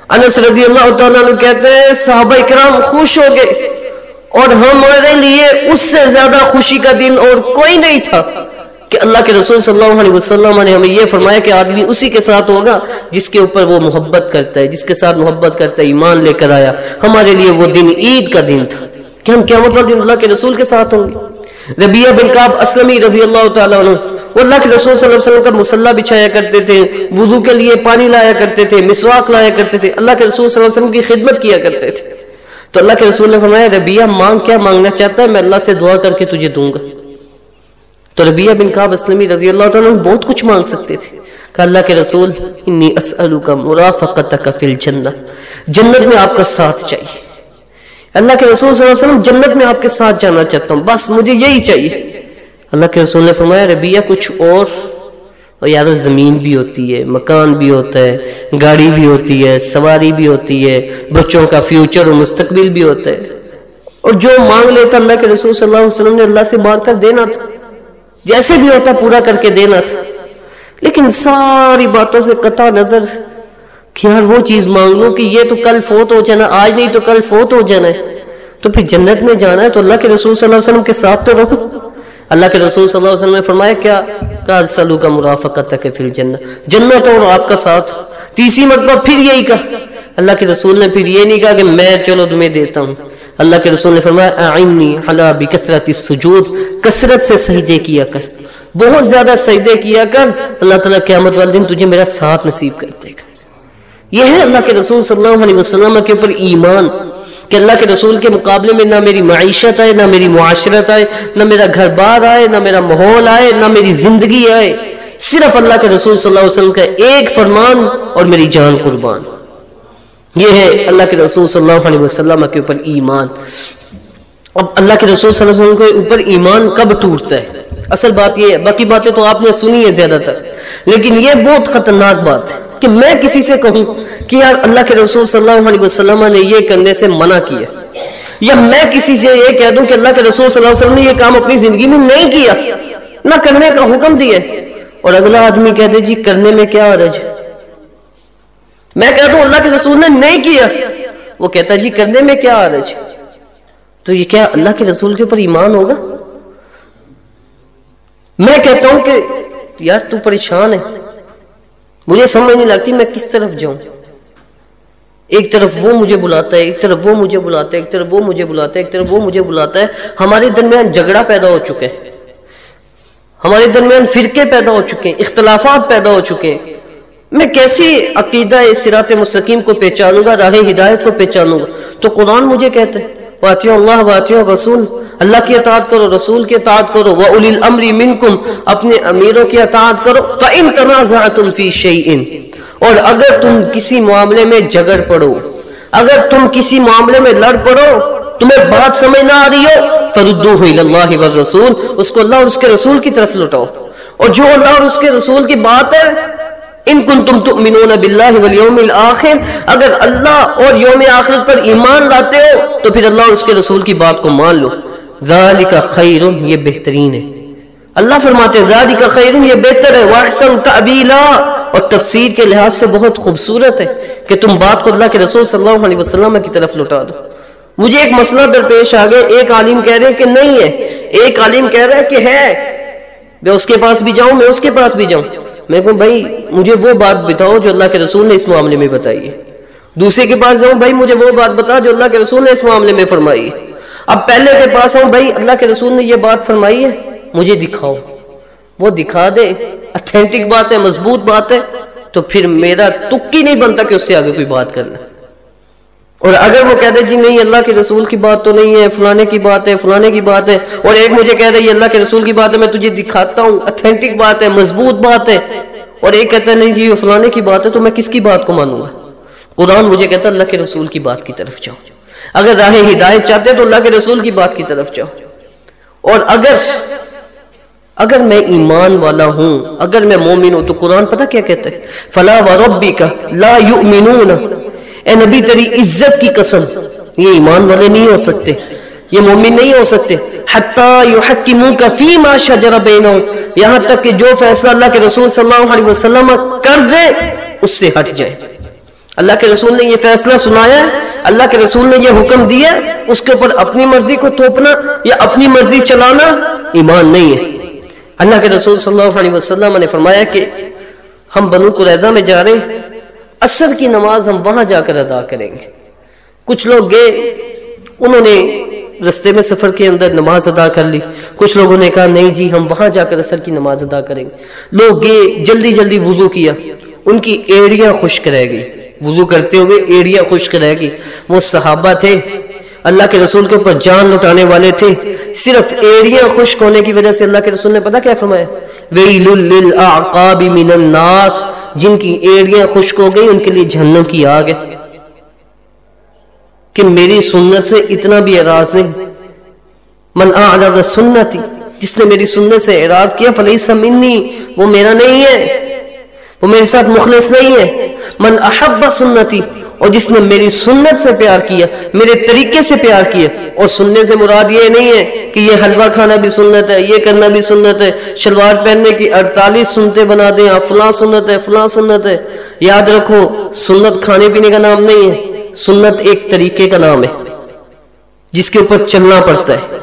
انس رضی اللہ تعالیٰ نے کہتے ہیں، صحابہ اکرام خوش ہو گئے اور ہمارے لیے اس سے زیادہ خوشی کا دن اور کوئی نہیں تھا۔ کہ اللہ کے رسول صلی اللہ علیہ وسلم نے ہمیں یہ فرمایا کہ آدمی اسی کے ساتھ ہوگا جس کے اوپر وہ محبت کرتا ہے، جس کے ساتھ محبت کرتا ہے، ایمان لے کر آیا۔ ہمارے لیے وہ دن عید کا دن تھا۔ کہ ہم کیا مطلب دن اللہ کے رسول کے ساتھ ہوں گے؟ ربیہ بن کعب اسلمی رضی اللہ تعالیٰ عنہ، وہ اللہ کے رسول صلی اللہ علیہ وسلم کا مسلح بچھایا کرتے تھے، وضو کے لیے پانی لایا کرتے تھے، مسواک لایا کرتے تھے، اللہ کے رسول صلی اللہ علیہ وسلم کی خدمت کیا کرتے تھے۔ تو اللہ کے رسول نے فرمایا ربیہ مانگ کیا مانگنا چاہتا ہے، میں اللہ سے دعا کر کے تجھے دوں گا۔ تو ربیہ بن کعب اسلمی رضی اللہ تعالیٰ بہت کچھ مانگ سکتے تھے۔ کہ اللہ کے رسول، انی مرافقتک فی الجنہ، جنت میں آپ کا ساتھ چاہیے۔ اللہ کے رسول صلی اللہ علیہ وسلم جنت میں آپ کے ساتھ جانا چاہتا ہوں، بس مجھے یہی چاہیے۔ اللہ کے رسول نے فرمایا ربیہ کچھ اور اور یاد زمین بھی ہوتی ہے، مکان بھی ہوتا ہے، گاڑی بھی ہوتی ہے، سواری بھی ہوتی ہے، بچوں کا فیوچر اور مستقبل بھی ہوتا ہے۔ اور جو مانگ لیتا اللہ کے رسول صلی اللہ علیہ وسلم نے اللہ سے مانگ کر دینا تھا۔ جیسے بھی ہوتا پورا کر کے دینا تھا۔ لیکن ساری باتوں سے قطع نظر کہ یار وہ چیز مانگ لوں کہ یہ تو کل فوت ہو جانا، آج نہیں تو کل فوت ہو جانا ہے۔ تو پھر جنت میں جانا ہے تو اللہ کے رسول صلی اللہ علیہ وسلم کے ساتھ تو رہو۔ اللہ کے رسول صلی اللہ علیہ وسلم نے فرمایا، کیا؟ کہا سلو کا مرافقت تک فی الجنت جنت اور آپ کا ساتھ۔ تیسری مرتبہ پھر یہی کہا۔ اللہ کے رسول نے پھر یہ نہیں کہا کہ میں چلو تمہیں دیتا ہوں۔ اللہ کے رسول نے فرمایا، اعنی حلا بکثرت السجود، کثرت سے سجدے کیا کر۔ بہت زیادہ سجدے کیا کر، اللہ تعالیٰ قیامت والے دن تجھے میرا ساتھ نصیب کر دے گا۔ یہ ہے اللہ کے رسول صلی اللہ علیہ وسلم کے اوپر ایمان، کہ اللہ کے رسول کے مقابلے میں نہ میری معیشت آئے، نہ میری معاشرت آئے، نہ میرا گھر بار آئے، نہ میرا ماحول آئے، نہ میری زندگی آئے۔ صرف اللہ کے رسول صلی اللہ علیہ وسلم کا ایک فرمان اور میری جان قربان۔ یہ ہے اللہ کے رسول صلی اللہ علیہ وسلم کے اوپر ایمان۔ اب اللہ کے رسول صلی اللہ علیہ وسلم کے اوپر ایمان کب ٹوٹتا ہے؟ اصل بات یہ ہے، باقی باتیں تو آپ نے سنی ہے زیادہ تر۔ لیکن یہ بہت خطرناک بات ہے کہ میں کسی سے کہوں کہ یار اللہ کے رسول صلی اللہ علیہ وسلم نے یہ کرنے سے منع کیا۔ یا میں کسی سے یہ کہہ دوں کہ اللہ کے رسول صلی اللہ علیہ وسلم نے یہ کام اپنی زندگی میں نہیں کیا۔ نہ کرنے کا حکم دیا۔ اور اگلا آدمی کہہ دے جی کرنے میں کیا عرج؟ میں کہہ دوں اللہ کے رسول نے نہیں کیا۔ وہ کہتا جی کرنے میں کیا عرج تو یہ کیا اللہ کے رسول کے اوپر ایمان ہوگا؟ میں کہتا ہوں کہ یار تو پریشان ہے۔ مجھے سمجھ نہیں لگتی میں کس طرف جاؤں۔ ایک طرف وہ مجھے بلاتا ہے، ایک طرف وہ مجھے بلاتا ہے، ایک طرف وہ مجھے بلاتا ہے، ایک طرف وہ مجھے بلاتا ہے۔ ہمارے درمیان جھگڑا پیدا ہو چکے ہیں ہمارے درمیان فرقے پیدا ہو چکے ہیں، اختلافات پیدا ہو چکے ہیں۔ میں کیسی عقیدہ سرات مستقیم کو پہچانوں گا، راہ ہدایت کو پہچانوں گا؟ تو قرآن مجھے کہتے ہیں واتیوں اللہ واتیوں رسول اللہ کی اطاعت کرو، رسول کی اطاعت کرو وَأُولِ الْأَمْرِ مِنْكُمْ، اپنے امیروں کی اطاعت کرو، فَإِن تَنَازَعَتُمْ فِي شَيْءٍ۔ اور اگر تم کسی معاملے میں جگر پڑو، اگر تم کسی معاملے میں لڑ پڑو، تمہیں بات سمجھ نہ آ رہی ہو، فَرُدُّوهُ إِلَى اللَّهِ وَالرَّسُولِ، اس کو اللہ اور اس کے رسول کی طرف لٹاؤ اور جو اللہ اور اس کے رسول کی بات ہے ان کن تم تؤمنون باللہ والیوم الاخر، اگر اللہ اور یوم آخرت پر ایمان لاتے ہو، تو پھر اللہ اور اس کے رسول کی بات کو مان لو۔ ذالک خیر، یہ بہترین ہے۔ اللہ فرماتے ہیں، ذالک خیر، یہ بہتر ہے۔ واحسن تعبیلا اور تفسیر کے لحاظ سے بہت خوبصورت ہے کہ تم بات کو اللہ کے رسول صلی اللہ علیہ وسلم کی طرف لٹا دو۔ مجھے ایک مسئلہ درپیش آ گیا۔ ایک عالم کہہ رہے ہیں کہ نہیں ہے۔ ایک عالم کہہ رہا ہے کہ ہے۔ میں اس کے پاس بھی جاؤں، میں اس کے پاس بھی جاؤں۔ میں کہوں، بھائی، مجھے وہ بات بتاؤ جو اللہ کے رسول نے اس معاملے میں بتائی ہے. دوسرے کے پاس جاؤں، بھائی، مجھے وہ بات بتا جو اللہ کے رسول نے اس معاملے میں فرمائی ہے. اب پہلے کے پاس آؤں، بھائی، اللہ کے رسول نے یہ بات فرمائی ہے، مجھے دکھاؤ۔ وہ دکھا دے اتھینٹک بات ہے، مضبوط بات ہے، تو پھر میرا تکی نہیں بنتا کہ اس سے آگے کوئی بات کرنا۔ اور اگر وہ کہہ دے جی نہیں، اللہ کے رسول کی بات تو نہیں ہے، فلانے کی بات ہے، فلانے کی بات ہے، اور ایک مجھے کہہ دے یہ اللہ کے رسول کی بات ہے، میں تجھے دکھاتا ہوں اتھینٹک بات ہے، مضبوط بات ہے، اور ایک کہتا ہے نہیں جی یہ فلانے کی بات ہے، تو میں کس کی بات کو مانوں گا؟ قرآن مجھے کہتا ہے اللہ کے رسول کی بات کی طرف جاؤ۔ اگر راہ ہدایت چاہتے ہیں تو اللہ کے رسول کی بات کی طرف جاؤ۔ اور اگر اگر میں ایمان والا ہوں، اگر میں مومن ہوں، تو قرآن پتہ کیا کہتا ہے؟ فلا وربی کا لا یؤمنون اے نبی تیری عزت کی قسم، یہ ایمان والے نہیں ہو سکتے، یہ مومن نہیں ہو سکتے۔ حتی یحکمون کا فیما شجر بینہم، یہاں تک کہ جو فیصلہ اللہ کے رسول صلی اللہ علیہ وسلم کر دے، اس سے ہٹ جائے۔ اللہ کے رسول نے یہ فیصلہ سنایا، اللہ کے رسول نے یہ حکم دیا، اس کے اوپر اپنی مرضی کو توپنا یا اپنی مرضی چلانا ایمان نہیں ہے۔ اللہ کے رسول صلی اللہ علیہ وسلم نے فرمایا کہ ہم بنو قریضہ میں جا رہے ہیں اثر کی نماز ہم وہاں جا کر ادا کریں گے۔ کچھ لوگ گئے، انہوں نے رستے میں سفر کے اندر نماز ادا کر لی۔ کچھ لوگوں نے کہا، نہیں جی ہم وہاں جا کر اثر کی نماز ادا کریں گے۔ لوگ گئے، جلدی جلدی وضو کیا۔ ان کی ایڑیاں خشک رہ گئی وضو کرتے ہوئے ایڑیاں خشک رہ گئی وہ صحابہ تھے۔ اللہ کے رسول کے اوپر جان لٹانے والے تھے۔ صرف ایڑیاں خشک ہونے کی وجہ سے اللہ کے رسول نے پتا کیا فرمایا؟ ویل للعقاب من النار۔ جن کی ایڑیاں خشک ہو گئی ان کے لیے جہنم کی آگ ہے۔ کہ میری سنت سے اتنا بھی اعراض نہیں۔ من اعراض سنتی، جس نے میری سنت سے اعراض کیا، فلیس منی، وہ میرا نہیں ہے۔ وہ میرے ساتھ مخلص نہیں ہے۔ من احب سنتی اور جس نے میری سنت سے پیار کیا، میرے طریقے سے پیار کیا، اور سننے سے مراد یہ نہیں ہے کہ یہ حلوہ کھانا بھی سنت ہے، یہ کرنا بھی سنت ہے، شلوار پہننے کی اڑتالیس سنتیں بنا دیں، آپ فلاں سنت ہے، فلاں سنت ہے۔ یاد رکھو، سنت کھانے پینے کا نام نہیں ہے، سنت ایک طریقے کا نام ہے، جس کے اوپر چلنا پڑتا ہے۔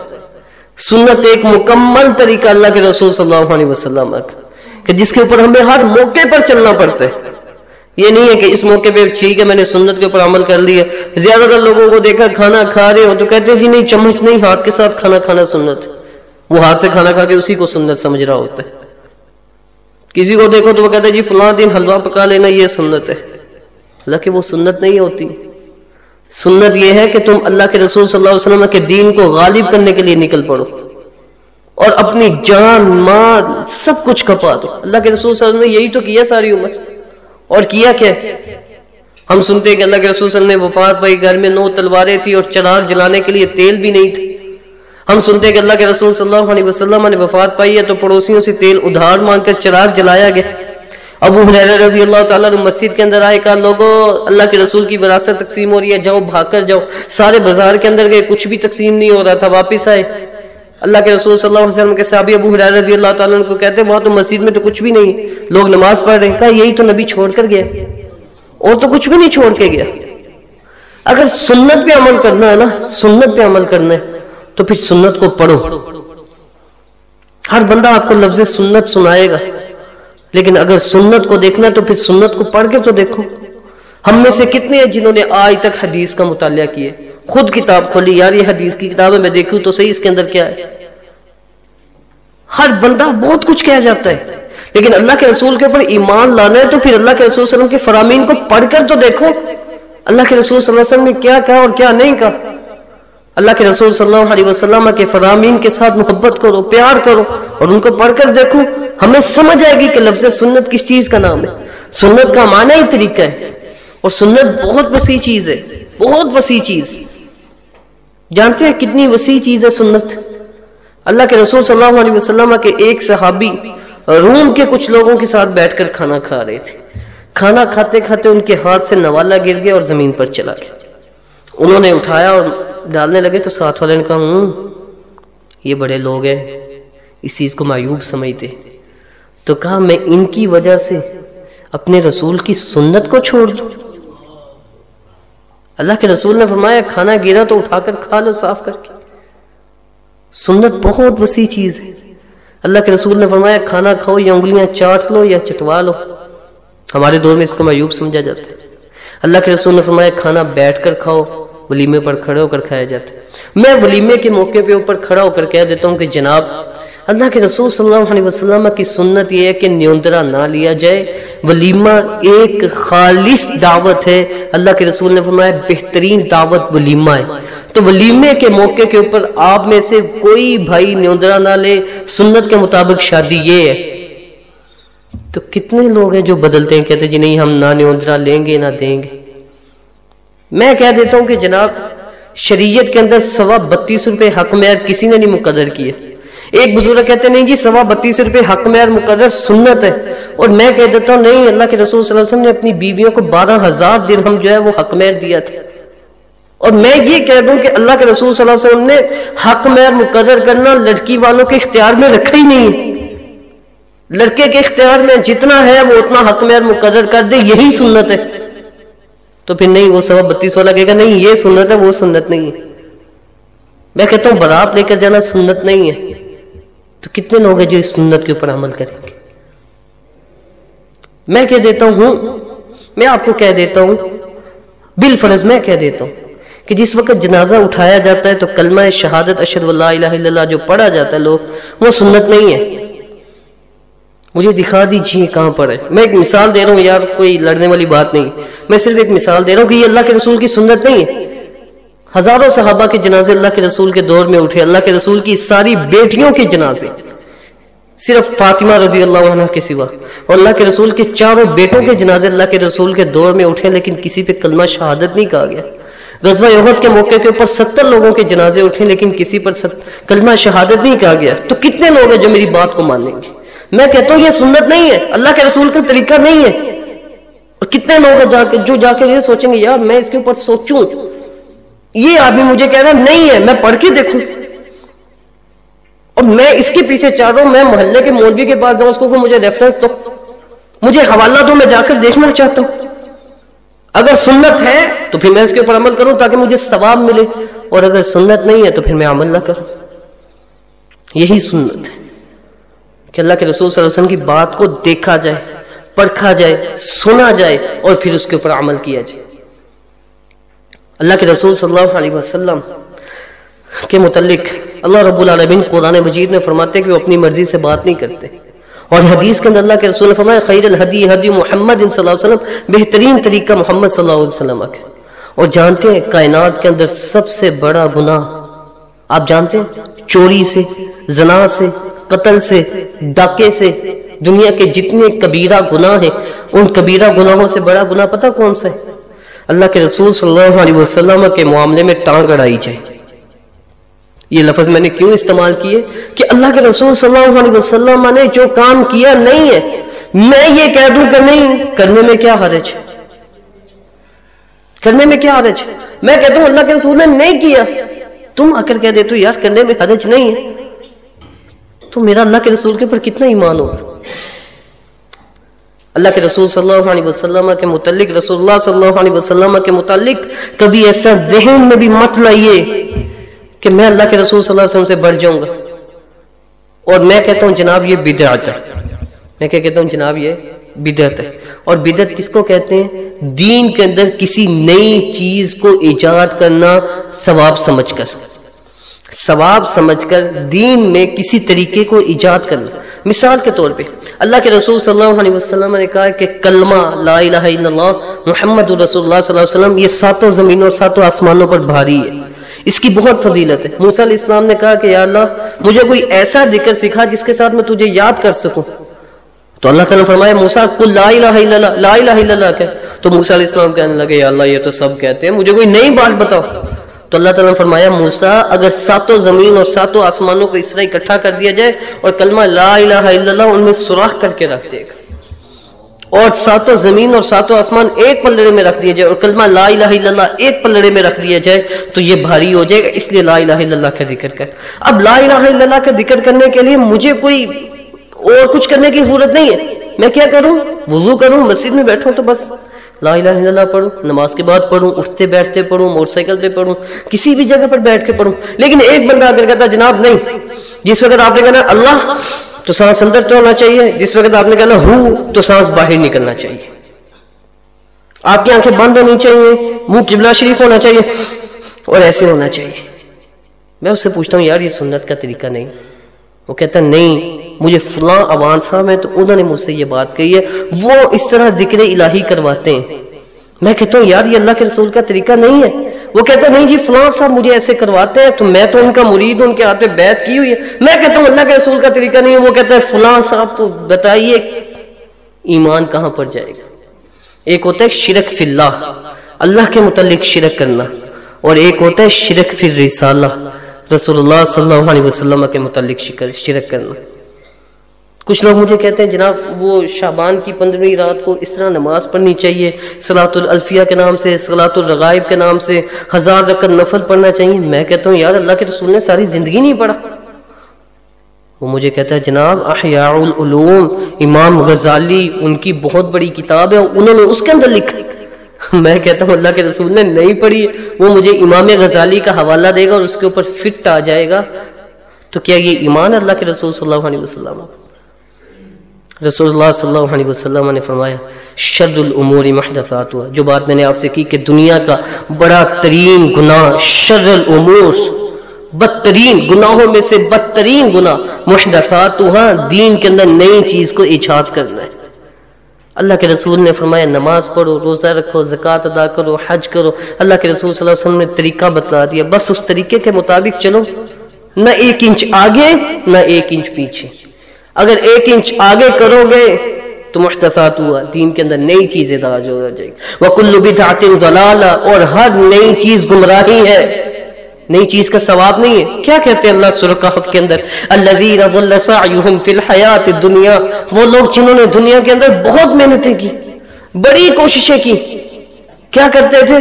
سنت ایک مکمل طریقہ اللہ کے رسول صلی اللہ علیہ وسلم کہ جس کے اوپر ہمیں ہر موقع پر چلنا پڑتا ہے۔ یہ نہیں ہے کہ اس موقع پہ ٹھیک ہے، میں نے سنت کے اوپر عمل کر لیا۔ زیادہ تر لوگوں کو دیکھا کھانا کھا رہے ہو تو کہتے ہیں جی نہیں، چمچ نہیں، ہاتھ کے ساتھ کھانا کھانا سنت۔ وہ ہاتھ سے کھانا کھا کے اسی کو سنت سمجھ رہا ہوتا ہے۔ کسی کو دیکھو تو وہ کہتے ہیں جی فلاں دن حلوہ پکا لینا یہ سنت ہے۔ حالانکہ وہ سنت نہیں ہوتی۔ سنت یہ ہے کہ تم اللہ کے رسول صلی اللہ علیہ وسلم کے دین کو غالب کرنے کے لیے نکل پڑو۔ اور اپنی جان، مال، سب کچھ کپا دو۔ اللہ کے رسول صلی اللہ علیہ وسلم نے یہی تو کیا ساری عمر۔ اور کیا کیا ہم سنتے کہ اللہ کے رسول صلی اللہ علیہ وسلم نے وفات پائی، گھر میں نو تلواریں تھی اور چراغ جلانے کے لیے تیل بھی نہیں تھے۔ ہم سنتے کہ اللہ کے رسول صلی اللہ علیہ وسلم نے وفات پائی ہے تو پڑوسیوں سے تیل ادھار مانگ کر چراغ جلایا گیا۔ ابو حریر رضی اللہ تعالیٰ نے مسجد کے اندر آئے، کہا لوگوں اللہ کے رسول کی وراثت تقسیم ہو رہی ہے، جاؤ بھاگ کر جاؤ۔ سارے بازار کے اندر گئے، کچھ بھی تقسیم نہیں ہو رہا تھا، واپس آئے۔ اللہ کے رسول صلی اللہ علیہ وسلم کے صحابی ابو حریر رضی اللہ تعالیٰ کو کہتے ہیں، وہاں تو مسجد میں تو کچھ بھی نہیں، لوگ نماز پڑھ رہے ہیں۔ کہا، یہی تو نبی چھوڑ کر گیا۔ اور تو کچھ بھی نہیں چھوڑ کے گیا۔ اگر سنت پہ عمل کرنا ہے نا، سنت پہ عمل کرنا ہے، تو پھر سنت کو پڑھو۔ ہر بندہ آپ کو لفظ سنت سنائے گا۔ لیکن اگر سنت کو دیکھنا ہے، تو پھر سنت کو پڑھ کے تو دیکھو۔ ہم میں سے کتنے ہیں جنہوں نے آج تک حدیث کا مطالعہ کیے خود کتاب کھولی، یار یہ حدیث کی کتاب ہے، میں دیکھوں تو صحیح، اس کے اندر کیا ہے؟ ہر بندہ بہت کچھ کہہ جاتا ہے۔ لیکن اللہ کے رسول کے اوپر ایمان لانا ہے تو پھر اللہ کے رسول صلی اللہ علیہ وسلم کے فرامین کو پڑھ کر تو دیکھو۔ اللہ کے رسول صلی اللہ علیہ وسلم نے کیا کہا اور کیا نہیں کہا۔ اللہ کے رسول صلی اللہ علیہ وسلم کے فرامین کے ساتھ محبت کرو، پیار کرو اور ان کو پڑھ کر دیکھو۔ ہمیں سمجھ آئے گی کہ لفظ سنت کس چیز کا نام ہے۔ سنت کا معنی ہی طریقہ ہے۔ اور سنت بہت وسیع چیز ہے، بہت وسیع چیز۔ جانتے ہیں کتنی وسیع چیز ہے سنت؟ اللہ کے رسول صلی اللہ علیہ وسلم کے ایک صحابی روم کے کچھ لوگوں کے ساتھ بیٹھ کر کھانا کھا رہے تھے۔ کھانا کھاتے کھاتے ان کے ہاتھ سے نوالا گر گیا اور زمین پر چلا گیا۔ انہوں نے اٹھایا اور ڈالنے لگے تو ساتھ والے نے کہا، ہوں، یہ بڑے لوگ ہیں، اس چیز کو معیوب سمجھتے۔ تو کہا، میں ان کی وجہ سے اپنے رسول کی سنت کو چھوڑ دوں۔ اللہ کے رسول نے فرمایا، کھانا گرا تو اٹھا کر کھا لو، صاف کر کے۔ سنت بہت وسیع چیز ہے۔ اللہ کے رسول نے فرمایا، کھانا کھاؤ یا انگلیاں چاٹ لو یا چٹوا لو۔ ہمارے دور میں اس کو معیوب سمجھا جاتا ہے۔ اللہ کے رسول نے فرمایا، کھانا بیٹھ کر کھاؤ، ولیمے پر کھڑے ہو کر کھایا جاتا ہے۔ میں ولیمے کے موقع پہ اوپر کھڑا ہو کر کہہ دیتا ہوں کہ جناب اللہ کے رسول صلی اللہ علیہ وسلم کی سنت یہ ہے کہ نیوندرا نہ لیا جائے۔ ولیمہ ایک خالص دعوت ہے۔ اللہ کے رسول نے فرمایا بہترین دعوت ولیمہ ہے۔ تو ولیمے کے موقع کے اوپر آپ میں سے کوئی بھائی نیوندرا نہ لے، سنت کے مطابق شادی یہ ہے۔ تو کتنے لوگ ہیں جو بدلتے ہیں، کہتے ہیں جی نہیں، ہم نہ نیوندرا لیں گے، نہ دیں گے۔ میں کہہ دیتا ہوں کہ جناب، شریعت کے اندر سوا بتیس روپے حق معیار کسی نے نہیں مقدر کیے۔ ایک بزرگ کہتے ہیں، نہیں جی سوا بتیس روپے حق معیار مقدر سنت ہے۔ اور میں کہہ دیتا ہوں، نہیں، اللہ کے رسول صلی اللہ علیہ وسلم نے اپنی بیویوں کو بارہ ہزار درہم جو ہے وہ حق معیار دیا تھا۔ اور میں یہ کہہ دوں کہ اللہ کے رسول صلی اللہ علیہ وسلم نے حق معیار مقدر کرنا لڑکی والوں کے اختیار میں رکھا ہی نہیں۔ لڑکے کے اختیار میں جتنا ہے وہ اتنا حق معیار مقدر کر دے، یہی سنت ہے۔ تو پھر نہیں، وہ سوا بتیس والا کہے گا، نہیں، یہ سنت ہے، وہ سنت نہیں ہے۔ میں کہتا ہوں برات لے کر جانا سنت نہیں ہے۔ تو کتنے لوگ ہیں جو اس سنت کے اوپر عمل کریں گے؟ میں کہہ دیتا ہوں، میں آپ کو کہہ دیتا ہوں بالفرض میں کہہ دیتا ہوں کہ جس وقت جنازہ اٹھایا جاتا ہے تو کلمہ شہادت اشد اللہ الہ الا اللہ جو پڑھا جاتا ہے لوگ، وہ سنت نہیں ہے۔ مجھے دکھا دیجیے کہاں پر ہے۔ میں ایک مثال دے رہا ہوں یار، کوئی لڑنے والی بات نہیں۔ میں صرف ایک مثال دے رہا ہوں کہ یہ اللہ کے رسول کی سنت نہیں ہے۔ ہزاروں صحابہ کے جنازے اللہ کے رسول کے دور میں اٹھے، اللہ کے رسول کی ساری بیٹیوں کے جنازے، صرف فاطمہ رضی اللہ عنہ کے سوا۔ اور اللہ کے رسول کے چاروں بیٹوں کے جنازے اللہ کے رسول کے دور میں اٹھے، لیکن کسی پہ کلمہ شہادت نہیں کہا گیا۔ غزوہ یوہد کے موقع کے اوپر ستر لوگوں کے جنازے اٹھے، لیکن کسی پر ست... کلمہ شہادت نہیں کہا گیا۔ تو کتنے لوگ ہیں جو میری بات کو مانیں گے؟ میں کہتا ہوں یہ سنت نہیں ہے، اللہ کے رسول کا طریقہ نہیں ہے۔ اور کتنے لوگ ہیں جا کے جو جا کے یہ سوچیں گے، یار میں اس کے اوپر سوچوں۔ یہ آدمی مجھے کہہ رہا نہیں ہے، میں پڑھ کے دیکھوں۔ اور میں اس کے پیچھے چاہ رہا ہوں، میں محلے کے مولوی کے پاس جاؤں، اس کو مجھے ریفرنس دو۔ مجھے حوالہ دو، میں جا کر دیکھنا چاہتا ہوں۔ اگر سنت ہے، تو پھر میں اس کے اوپر عمل کروں تاکہ مجھے ثواب ملے۔ اور اگر سنت نہیں ہے، تو پھر میں عمل نہ کروں۔ یہی سنت ہے۔ کہ اللہ کے رسول صلی اللہ علیہ وسلم کی بات کو دیکھا جائے پرکھا جائے، سنا جائے، اور پھر اس کے اوپر عمل کیا جائے۔ اللہ کے رسول صلی اللہ علیہ وسلم کے متعلق اللہ رب العالمین قرآن مجید میں فرماتے کہ وہ اپنی مرضی سے بات نہیں کرتے۔ اور حدیث کے اندر اللہ کے رسول نے فرمایا، خیر الحدی حدی محمد صلی اللہ علیہ وسلم، بہترین طریقہ محمد صلی اللہ علیہ وسلم کا اور جانتے ہیں، کائنات کے اندر سب سے بڑا گناہ، آپ جانتے ہیں، چوری سے، زنا سے، قتل سے، ڈاکے سے، دنیا کے جتنے کبیرہ گناہ ہیں، ان کبیرہ گناہوں سے بڑا گناہ پتہ کون سا ہے؟ اللہ کے رسول صلی اللہ علیہ وسلم کے معاملے میں ٹانگ اڑائی جائے۔ یہ لفظ میں نے کیوں استعمال کیے؟ کہ اللہ کے رسول صلی اللہ علیہ وسلم نے جو کام کیا نہیں ہے، میں یہ کہہ دوں کہ نہیں، کرنے میں کیا حرج؟ کرنے میں کیا حرج؟ میں کہتا ہوں اللہ کے رسول نے نہیں کیا۔ تم آ کر کہہ دیتے ہو یار، کرنے میں حرج نہیں ہے۔ تو میرا اللہ کے رسول کے اوپر کتنا ایمان ہو؟ اللہ کے رسول صلی اللہ علیہ وسلم کے متعلق، رسول اللہ صلی اللہ علیہ وسلم کے متعلق کبھی ایسا ذہن میں بھی مت لائیے کہ میں اللہ کے رسول صلی اللہ علیہ وسلم سے بڑھ جاؤں گا۔ اور میں کہتا ہوں جناب یہ بدعت ہے۔ میں کیا کہتا ہوں جناب یہ بدعت ہے۔ اور بدعت کس کو کہتے ہیں؟ دین کے اندر کسی نئی چیز کو ایجاد کرنا ثواب سمجھ کر۔ ثواب سمجھ کر دین میں کسی طریقے کو ایجاد کرنا۔ مثال کے طور پہ، اللہ کے رسول صلی اللہ علیہ وسلم نے کہا کہ کلمہ لا الہ الا اللہ، محمد رسول اللہ صلی اللہ علیہ وسلم، یہ ساتوں زمینوں اور ساتوں آسمانوں پر بھاری ہے۔ اس کی بہت فضیلت ہے۔ موسیٰ علیہ السلام نے کہا کہ یا اللہ، مجھے کوئی ایسا ذکر سکھا جس کے ساتھ میں تجھے یاد کر سکوں۔ تو اللہ تعالیٰ فرمایا، موسیٰ کل لا الہ الا اللہ، لا الہ الا اللہ کہ تو موسیٰ علیہ السلام کہنے لگے، یا اللہ، یہ تو سب کہتے ہیں، مجھے کوئی نئی بات بتاؤ۔ تو اللہ تعالیٰ نے فرمایا، موسیٰ، اگر ساتوں زمین اور ساتوں آسمانوں کو اس طرح اکٹھا کر دیا جائے اور کلمہ لا الہ الا اللہ ان میں سوراخ کر کے رکھ دے گا۔ اور ساتوں زمین اور ساتوں آسمان ایک پلڑے میں رکھ دیا جائے اور کلمہ لا الہ الا اللہ ایک پلڑے میں رکھ دیا جائے، تو یہ بھاری ہو جائے گا، اس لیے لا الہ الا اللہ کا ذکر کر۔ اب لا الہ الا اللہ کا ذکر کرنے کے لیے مجھے کوئی اور کچھ کرنے کی ضرورت نہیں ہے۔ میں کیا کروں؟ وضو کروں، مسجد میں بیٹھوں تو بس۔ لا الہ الا اللہ پڑھوں، نماز کے بعد پڑھوں، اٹھتے بیٹھتے پڑھوں، موٹر سائیکل پہ پڑھوں، کسی بھی جگہ پر بیٹھ کے پڑھوں، لیکن ایک بندہ اگر کہتا جناب نہیں، جس وقت آپ نے کہنا اللہ، تو سانس اندر تو ہونا چاہیے، جس وقت آپ نے کہنا ہو، تو سانس باہر نکلنا چاہیے، آپ کی آنکھیں بند ہونی چاہیے، منہ قبلہ شریف ہونا چاہیے، اور ایسے ہونا چاہیے، میں اس سے پوچھتا ہوں، یار یہ سنت کا طریقہ نہیں، وہ کہتا نہیں مجھے فلاں عوان صاحب ہیں تو انہوں نے مجھ سے یہ بات کہی ہے، وہ اس طرح ذکر الہی کرواتے ہیں۔ میں کہتا ہوں، یار، یہ اللہ کے رسول کا طریقہ نہیں ہے۔ وہ کہتا نہیں جی فلاں صاحب مجھے ایسے کرواتے ہیں، تو میں تو ان کا مرید ہوں، ان کے ہاتھ پہ بیعت کی ہوئی ہے۔ میں کہتا ہوں، اللہ کے رسول کا طریقہ نہیں ہے۔ وہ کہتا ہے، فلاں صاحب، تو بتائیے ایمان کہاں پر جائے گا؟ ایک ہوتا ہے، شرک فی اللہ۔ اللہ کے متعلق شرک کرنا۔ اور ایک ہوتا ہے، شرک فی الرسالہ۔ رسول اللہ صلی اللہ علیہ وسلم کے متعلق شرک کرنا۔ کچھ لوگ مجھے کہتے ہیں، جناب، وہ شابان کی پندرہویں رات کو اس طرح نماز پڑھنی چاہیے سلاۃ الفیہ کے نام سے سلاۃ الرغائب کے نام سے، ہزار رقم نفل پڑھنا چاہیے۔ میں کہتا ہوں، یار، اللہ کے رسول نے ساری زندگی نہیں پڑھا۔ وہ مجھے کہتا ہے، جناب، احیاء العلوم، امام غزالی، ان کی بہت بڑی کتاب ہے، انہوں نے اس کے اندر لکھا۔ میں کہتا ہوں، اللہ کے رسول نے نہیں پڑھی، وہ مجھے امام غزالی کا حوالہ دے گا اور اس کے اوپر فٹ آ جائے گا۔ تو کیا یہ ایمان اللہ کے رسول صلی اللہ علیہ وسلم؟ رسول اللہ صلی اللہ علیہ وسلم نے فرمایا، شد العمور محدثات ہوا جو بات میں نے آپ سے کی کہ دنیا کا بڑا ترین گناہ شر العمور بدترین گناہوں میں سے بدترین گناہ۔ محدثات ہوا دین کے اندر نئی چیز کو ایجاد کرنا ہے۔ اللہ کے رسول نے فرمایا، نماز پڑھو، روزہ رکھو، زکوٰۃ ادا کرو، حج کرو۔ اللہ کے رسول صلی اللہ علیہ وسلم نے طریقہ بتلا دیا۔ بس اس طریقے کے مطابق چلو۔ نہ ایک انچ آگے، نہ ایک انچ پیچھے۔ اگر ایک انچ آگے کرو گے تو محدثات ہوا، دین کے اندر نئی چیزیں دراج ہو جائے گی وہ کلو بھی اور ہر نئی چیز گمراہی ہے۔ نئی چیز کا ثواب نہیں ہے۔ کیا کہتے ہیں اللہ سورہ کے اندر؟ الذین ضل سعیہم فی الحیات الدنیا وہ لوگ جنہوں نے دنیا کے اندر بہت محنتیں کی، بڑی کوششیں کی۔ کیا کرتے تھے؟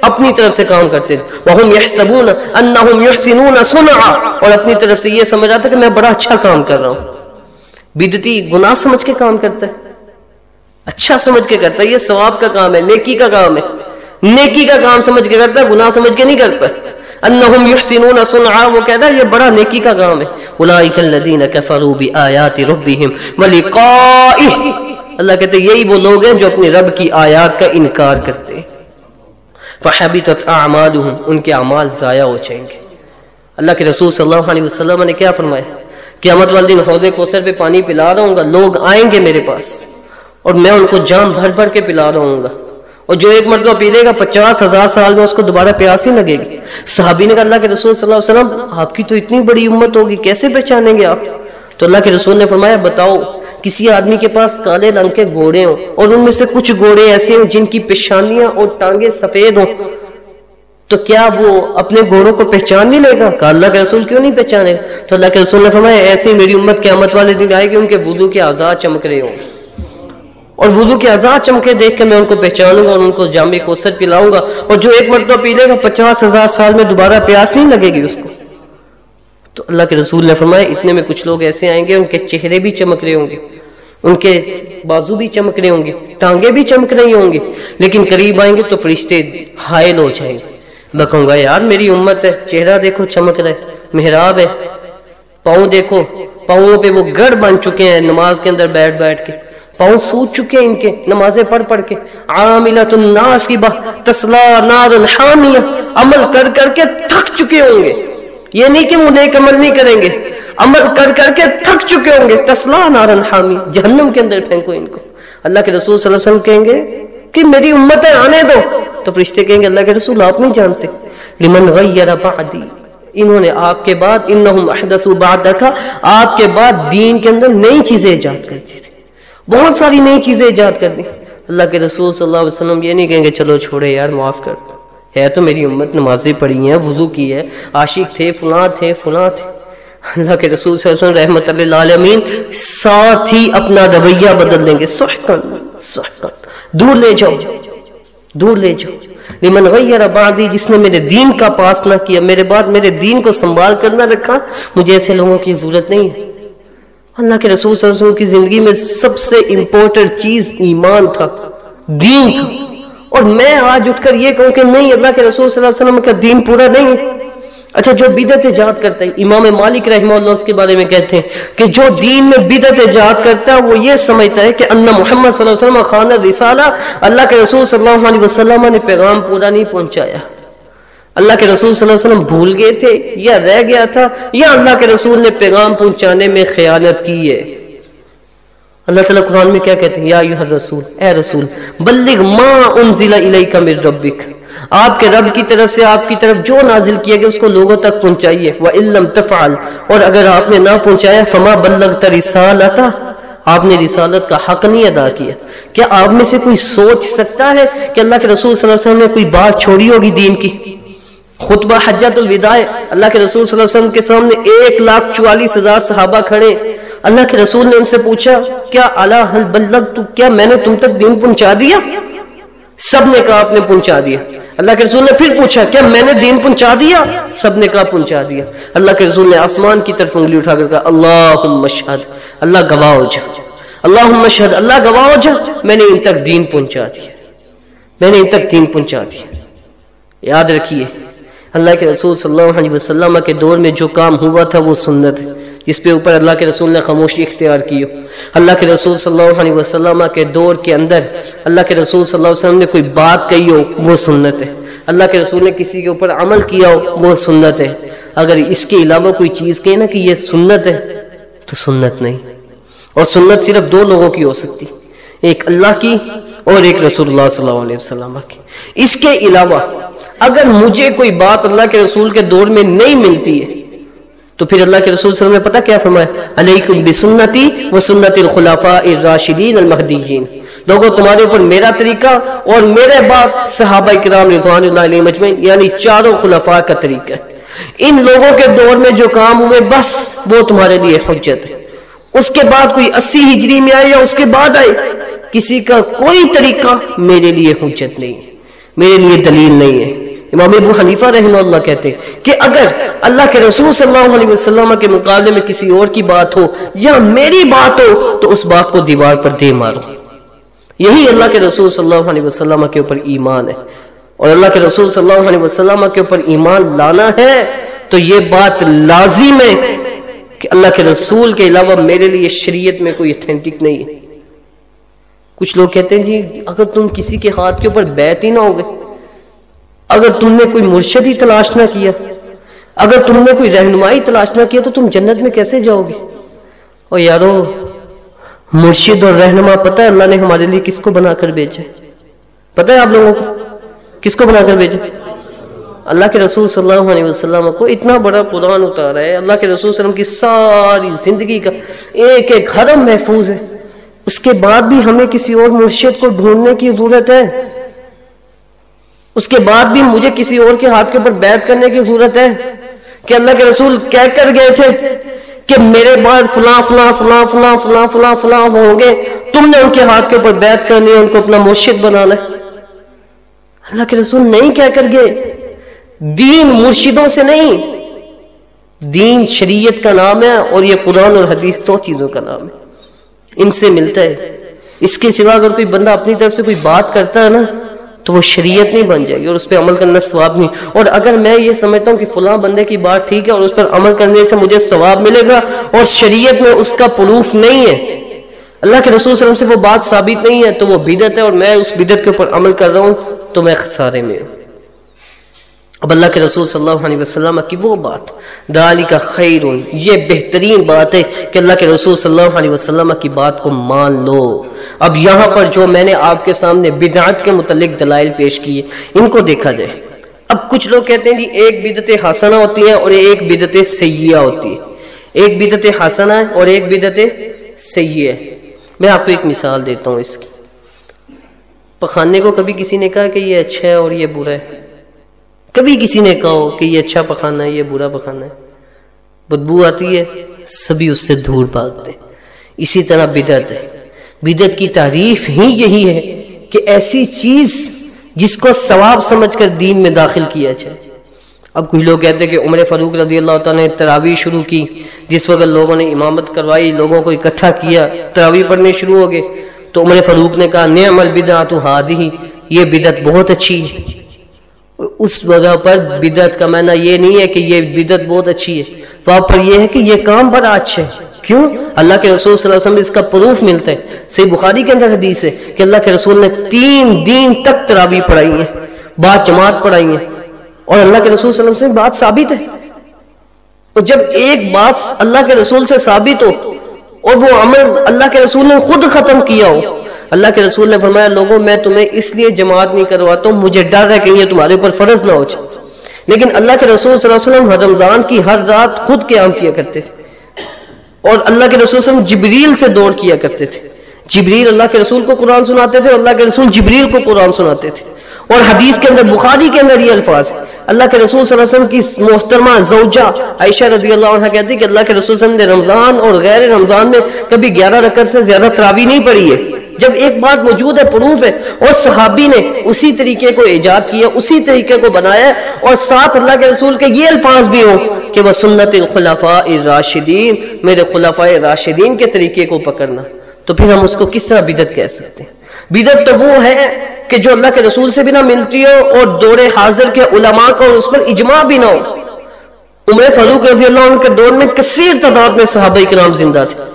اپنی طرف سے کام کرتے تھے۔ وہم یحسبون انہم یحسنون صنعا۔ اور اپنی طرف سے یہ سمجھ آتا کہ میں بڑا اچھا کام کر رہا ہوں۔ بدتی گناہ سمجھ کے کام کرتا ہے۔ اچھا سمجھ کے کرتا ہے، یہ ثواب کا کام ہے، نیکی کا کام ہے۔ نیکی کا کام سمجھ کے کرتا ہے، گناہ سمجھ کے نہیں کرتا۔ انہم یحسنون صنعا، وہ کہتا ہے، یہ بڑا نیکی کا کام ہے۔ اولئک الذین کفروا بآیات ربهم ولقائه اللہ کہتے ہیں، یہی وہ لوگ ہیں جو اپنے رب کی آیات کا انکار کرتے ہیں۔ فحبطت اعمالهم ان کے اعمال ضائع ہو جائیں گے۔ اللہ کے رسول صلی اللہ علیہ وسلم نے کیا فرمایا؟ قیامت والے دن حوض کوثر پہ پانی پلا رہا ہوں گا، لوگ آئیں گے میرے پاس۔ اور میں ان کو جام بھر بھر کے پلا رہا ہوں گا۔ اور جو ایک مرتبہ پی لے گا، پچاس ہزار سال میں اس کو دوبارہ پیاس نہیں لگے گی۔ صحابی نے کہا، اللہ کے رسول صلی اللہ علیہ وسلم، آپ کی تو اتنی بڑی امت ہوگی، کیسے پہچانیں گے آپ؟ تو اللہ کے رسول نے فرمایا، بتاؤ، کسی آدمی کے پاس کالے رنگ کے گھوڑے ہوں، اور ان میں سے کچھ گھوڑے ایسے ہوں جن کی پیشانیاں اور ٹانگیں سفید ہوں تو کیا وہ اپنے گھوڑوں کو پہچان نہیں لے گا؟ کہ اللہ کے رسول کیوں نہیں پہچانے؟ گا تو اللہ کے رسول نے فرمایا ایسے میری امت کے والے دن آئے گی، ان کے وضو کے آزاد چمک رہے ہوں۔ اور وضو کے آزاد چمکے دیکھ کے میں ان کو پہچانوں گا، اور ان کو جامع کوسر پلاؤں گا۔ اور جو ایک مرتبہ پی لے گا، پچاس ہزار سال میں دوبارہ پیاس نہیں لگے گی اس کو۔ تو اللہ کے رسول نے فرمایا، اتنے میں کچھ لوگ ایسے آئیں گے، ان کے چہرے بھی چمک رہے ہوں گے، ان کے بازو بھی چمک رہے ہوں گے، ٹانگیں بھی چمک رہی ہوں گے لیکن قریب آئیں گے تو فرشتے حائل ہو جائیں گے۔ میں کہوں گا، یار میری امت ہے، چہرہ دیکھو، چمک رہے محراب ہے، پاؤں دیکھو، پاؤں پہ وہ گڑ بن چکے ہیں نماز کے اندر بیٹھ بیٹھ کے، پاؤں سوچ چکے ہیں ان کے، نمازیں پڑھ پڑھ کے عاملت الناس کی بہ تسلا نار حامیہ عمل کر کر کے تھک چکے ہوں گے، یہ نہیں کہ وہ نیک عمل نہیں کریں گے، عمل کر کر کے تھک چکے ہوں گے، تسلا نار حامی جہنم کے اندر پھینکو ان کو، اللہ کے رسول صلی اللہ علیہ وسلم کہیں گے کہ میری امت ہے آنے دو۔ تو فرشتے کہیں گے، اللہ کے رسول آپ نہیں جانتے۔ لمن غیر بعدی۔ انہوں نے آپ کے بعد، انہم احدثوا بعدک۔ آپ کے بعد دین کے اندر نئی چیزیں ایجاد کر دی بہت ساری نئی چیزیں ایجاد کر دی۔ اللہ کے رسول صلی اللہ علیہ وسلم یہ نہیں کہیں گے، چلو چھوڑے یار، معاف کر دو۔ ہے تو میری امت نمازیں پڑھی ہیں، وضو کی ہے۔ عاشق تھے، فلاں تھے فلاں تھے۔ اللہ کے رسول صلی اللہ علیہ وسلم رحمت اللہ عالمین ساتھ ہی اپنا رویہ بدل دیں گے۔ سحکن سحکن دور لے جاؤ۔ دور لے جاؤ۔ لمن غیر بعدی، جس نے میرے دین کا پاس نہ کیا، میرے بعد میرے دین کو سنبھال کر نہ رکھا، مجھے ایسے لوگوں کی ضرورت نہیں ہے۔ اللہ کے رسول صلی اللہ علیہ وسلم کی زندگی میں سب سے امپورٹنٹ چیز ایمان تھا، دین تھا۔ اور میں آج اٹھ کر یہ کہوں کہ نہیں، اللہ کے رسول صلی اللہ علیہ وسلم کا دین پورا نہیں ہے۔ اچھا جو بدت ایجاد کرتا ہے امام مالک رحمہ اللہ اس کے بارے میں کہتے ہیں کہ جو دین میں بدت ایجاد کرتا ہے، وہ یہ سمجھتا ہے کہ انہ محمد صلی اللہ علیہ وسلم خان رسالہ اللہ کے رسول صلی اللہ علیہ وسلم نے پیغام پورا نہیں پہنچایا۔ اللہ کے رسول صلی اللہ علیہ وسلم بھول گئے تھے، یا رہ گیا تھا، یا اللہ کے رسول نے پیغام پہنچانے میں خیانت کی ہے۔ اللہ تعالیٰ قرآن میں کیا کہتے ہیں؟ یا رسول اے رسول، بلغ ما انزل الیک من ربک۔ آپ کے رب کی طرف سے آپ کی طرف جو نازل کیا گیا اس کو لوگوں تک پہنچائیے۔ وہ علم تفعل۔ اور اگر آپ نے نہ پہنچایا، فما بلغت رسالتا آپ نے رسالت کا حق نہیں ادا کیا۔ کیا آپ میں سے کوئی سوچ سکتا ہے کہ اللہ کے رسول صلی اللہ علیہ وسلم نے کوئی بات چھوڑی ہوگی دین کی؟ خطبہ حجت الوداع۔ اللہ کے رسول صلی اللہ علیہ وسلم کے سامنے ایک لاکھ چوالیس ہزار صحابہ کھڑے۔ اللہ کے رسول نے ان سے پوچھا، کیا اللہ بلغ تو کیا میں نے تم تک دین پہنچا دیا؟ سب نے کہا، آپ نے پہنچا دیا۔ اللہ کے رسول نے پھر پوچھا کیا میں نے دین پہنچا دیا؟ سب نے کہا پہنچا دیا۔ اللہ کے رسول نے آسمان کی طرف انگلی اٹھا کر کہا اللہ مشہد اللہ گواہ ہو جا۔ اللہ مشہد اللہ گواہ ہو جا۔ میں نے ان تک دین پہنچا دیا۔ میں نے ان تک دین پہنچا دیا۔ یاد رکھیے اللہ کے رسول صلی اللہ علیہ وسلم کے دور میں جو کام ہوا تھا وہ سنت ہے۔ جس پہ اوپر اللہ کے رسول نے خاموشی اختیار کی ہو۔ اللہ کے رسول صلی اللہ علیہ وسلم کے دور کے اندر اللہ کے رسول صلی اللہ علیہ وسلم نے کوئی بات کہی ہو، وہ سنت ہے۔ اللہ کے رسول نے کسی کے اوپر عمل کیا ہو، وہ سنت ہے۔ اگر اس کے علاوہ کوئی چیز کہے نا کہ یہ سنت ہے، تو سنت نہیں۔ اور سنت صرف دو لوگوں کی ہو سکتی۔ ایک اللہ کی اور ایک رسول اللہ صلی اللہ علیہ وسلم کی۔ اس کے علاوہ اگر مجھے کوئی بات اللہ کے رسول کے دور میں نہیں ملتی ہے، تو پھر اللہ کے رسول صلی اللہ علیہ وسلم نے پتا کیا فرمایا؟ علیکم بسنتی و سنت الخلافاء الراشدین المہدیین۔ لوگوں، تمہارے اوپر میرا طریقہ اور میرے بعد صحابہ کرام رضوان اللہ علیہ مجمعین یعنی چاروں خلفاء کا طریقہ ہے۔ ان لوگوں کے دور میں جو کام ہوئے، بس وہ تمہارے لیے حجت ہے۔ اس کے بعد کوئی اسی ہجری میں آئے یا اس کے بعد آئے، کسی کا کوئی طریقہ میرے لیے حجت نہیں ہے۔ میرے لیے دلیل نہیں ہے۔ امام ابو حنیفہ رحمہ اللہ کہتے ہیں کہ اگر اللہ کے رسول صلی اللہ علیہ وسلم کے مقابلے میں کسی اور کی بات ہو یا میری بات ہو، تو اس بات کو دیوار پر دے مارو۔ یہی اللہ کے رسول صلی اللہ علیہ وسلم کے اوپر ایمان ہے۔ اور اللہ کے رسول صلی اللہ علیہ وسلم کے اوپر ایمان لانا ہے، تو یہ بات لازم ہے کہ اللہ کے رسول کے علاوہ میرے لیے شریعت میں کوئی اتھینٹک نہیں ہے۔ کچھ لوگ کہتے ہیں جی اگر تم کسی کے ہاتھ کے اوپر بیت ہی نہ ہوگے اگر تم نے کوئی مرشد ہی تلاش نہ کیا، اگر تم نے کوئی رہنمائی تلاش نہ کیا تو تم جنت میں کیسے جاؤ گے؟ اور یارو، مرشد اور رہنما پتہ ہے اللہ نے ہمارے لیے کس کو بنا کر بھیجا پتہ ہے آپ لوگوں کو کس کو بنا کر بھیجا اللہ کے رسول صلی اللہ علیہ وسلم کو اتنا بڑا قرآن اتارا ہے، اللہ کے رسول صلی اللہ علیہ وسلم کی ساری زندگی کا ایک ایک حرم محفوظ ہے۔ اس کے بعد بھی ہمیں کسی اور مرشد کو ڈھونڈنے کی ضرورت ہے؟ اس کے بعد بھی مجھے کسی اور کے ہاتھ کے اوپر بیعت کرنے کی ضرورت ہے کہ اللہ کے رسول کہہ کر گئے تھے کہ میرے بعد فلاں فلاں فلاں فلاں فلاں فلاں فلاں ہوں گے، تم نے ان کے ہاتھ کے اوپر بیعت کرنی ہے، ان کو اپنا مرشد بنانا ہے۔ اللہ کے رسول نہیں کہہ کر گئے۔ دین مرشدوں سے نہیں۔ دین شریعت کا نام ہے اور یہ قرآن اور حدیث دو چیزوں کا نام ہے۔ ان سے ملتا ہے۔ اس کے سوا اگر کوئی بندہ اپنی طرف سے کوئی بات کرتا ہے نا تو وہ شریعت نہیں بن جائے گی اور اس پہ عمل کرنا ثواب نہیں۔ اور اگر میں یہ سمجھتا ہوں کہ فلاں بندے کی بات ٹھیک ہے اور اس پر عمل کرنے سے مجھے ثواب ملے گا اور شریعت میں اس کا پروف نہیں ہے۔ اللہ کے رسول صلی اللہ علیہ وسلم سے وہ بات ثابت نہیں ہے تو وہ بدت ہے اور میں اس بدت کے اوپر عمل کر رہا ہوں تو میں خسارے میں ہوں۔ اب اللہ کے رسول صلی اللہ علیہ وسلم کی وہ بات دالی کا خیر، یہ بہترین بات ہے کہ اللہ کے رسول صلی اللہ علیہ وسلم کی بات کو مان لو۔ اب یہاں پر جو میں نے آپ کے سامنے بدعت کے متعلق دلائل پیش کیے، ان کو دیکھا جائے۔ اب کچھ لوگ کہتے ہیں جی ایک بدت حسنہ ہوتی ہیں اور ایک بدت سیاح ہوتی ہے۔ ایک بدت حسنہ ہے اور ایک بدت سیاح ہے۔ میں آپ کو ایک مثال دیتا ہوں اس کی۔ پخانے کو کبھی کسی نے کہا کہ یہ اچھا ہے اور یہ برا ہے؟ کبھی کسی نے کہا ہو کہ یہ اچھا پخانا ہے، یہ برا پخانا ہے۔ بدبو آتی ہے، سبھی اس سے دور بھاگتے اسی طرح بدت ہے۔ بدت کی تعریف ہی یہی ہے کہ ایسی چیز جس کو ثواب سمجھ کر دین میں داخل کیا جائے۔ اب کچھ لوگ کہتے ہیں کہ عمر فاروق رضی اللہ تعالیٰ نے تراوی شروع کی، جس وقت لوگوں نے امامت کروائی، لوگوں کو اکٹھا کیا تراوی پڑھنے شروع ہو گئے۔ تو عمر فاروق نے کہا، نعم البدعت ہادی یہ بدت بہت اچھی ہے۔ اس جگہ پر بدت کا معنی یہ نہیں ہے کہ یہ بدت بہت اچھی ہے۔ وہاں پر یہ ہے کہ یہ کام بڑا اچھا ہے۔ کیوں؟ اللہ کے رسول صلی اللہ علیہ وسلم اس کا پروف ملتا ہے۔ صحیح بخاری کے اندر حدیث ہے کہ اللہ کے رسول نے تین دین تک ترابی پڑھائی ہیں بات جماعت پڑھائی ہیں۔ اور اللہ کے رسول صلی اللہ علیہ وسلم بات ثابت ہے۔ اور جب ایک بات اللہ کے رسول سے ثابت ہو اور وہ عمل اللہ کے رسول نے خود ختم کیا ہو اللہ کے رسول نے فرمایا، لوگوں، میں تمہیں اس لیے جماعت نہیں کرواتا ہوں، مجھے ڈر ہے کہ یہ تمہارے اوپر فرض نہ ہو جائے۔ لیکن اللہ کے رسول صلی اللہ علیہ وسلم رمضان کی ہر رات خود قیام کیا کرتے تھے۔ اور اللہ کے رسول صلی اللہ علیہ وسلم جبریل سے دوڑ کیا کرتے تھے۔ جبریل اللہ کے رسول کو قرآن سناتے تھے اور اللہ کے رسول جبریل کو قرآن سناتے تھے۔ اور حدیث کے اندر، بخاری کے اندر یہ الفاظ ہے اللہ کے رسول صلی اللہ علیہ وسلم کی محترمہ زوجہ عائشہ رضی اللہ عنہ کہتی کہ اللہ کے رسول صلی اللہ علیہ وسلم نے رمضان اور غیر رمضان میں کبھی گیارہ رکعت سے زیادہ تراوی نہیں پڑھی ہے۔ جب ایک بات موجود ہے، پروف ہے، اور صحابی نے اسی طریقے کو ایجاد کیا، اسی طریقے کو بنایا اور ساتھ اللہ کے رسول کے یہ الفاظ بھی ہوں کہ وہ سنت الخلفاء الراشدین، میرے خلفاء راشدین کے طریقے کو پکڑنا۔ تو پھر ہم اس کو کس طرح بدت کہہ سکتے ہیں؟ بدت تو وہ ہے کہ جو اللہ کے رسول سے بھی نہ ملتی ہو اور دور حاضر کے علماء کا اور اس پر اجماع بھی نہ ہو۔ عمر فاروق رضی اللہ عنہ کے دور میں کثیر تعداد میں صحابہ کرام زندہ تھے۔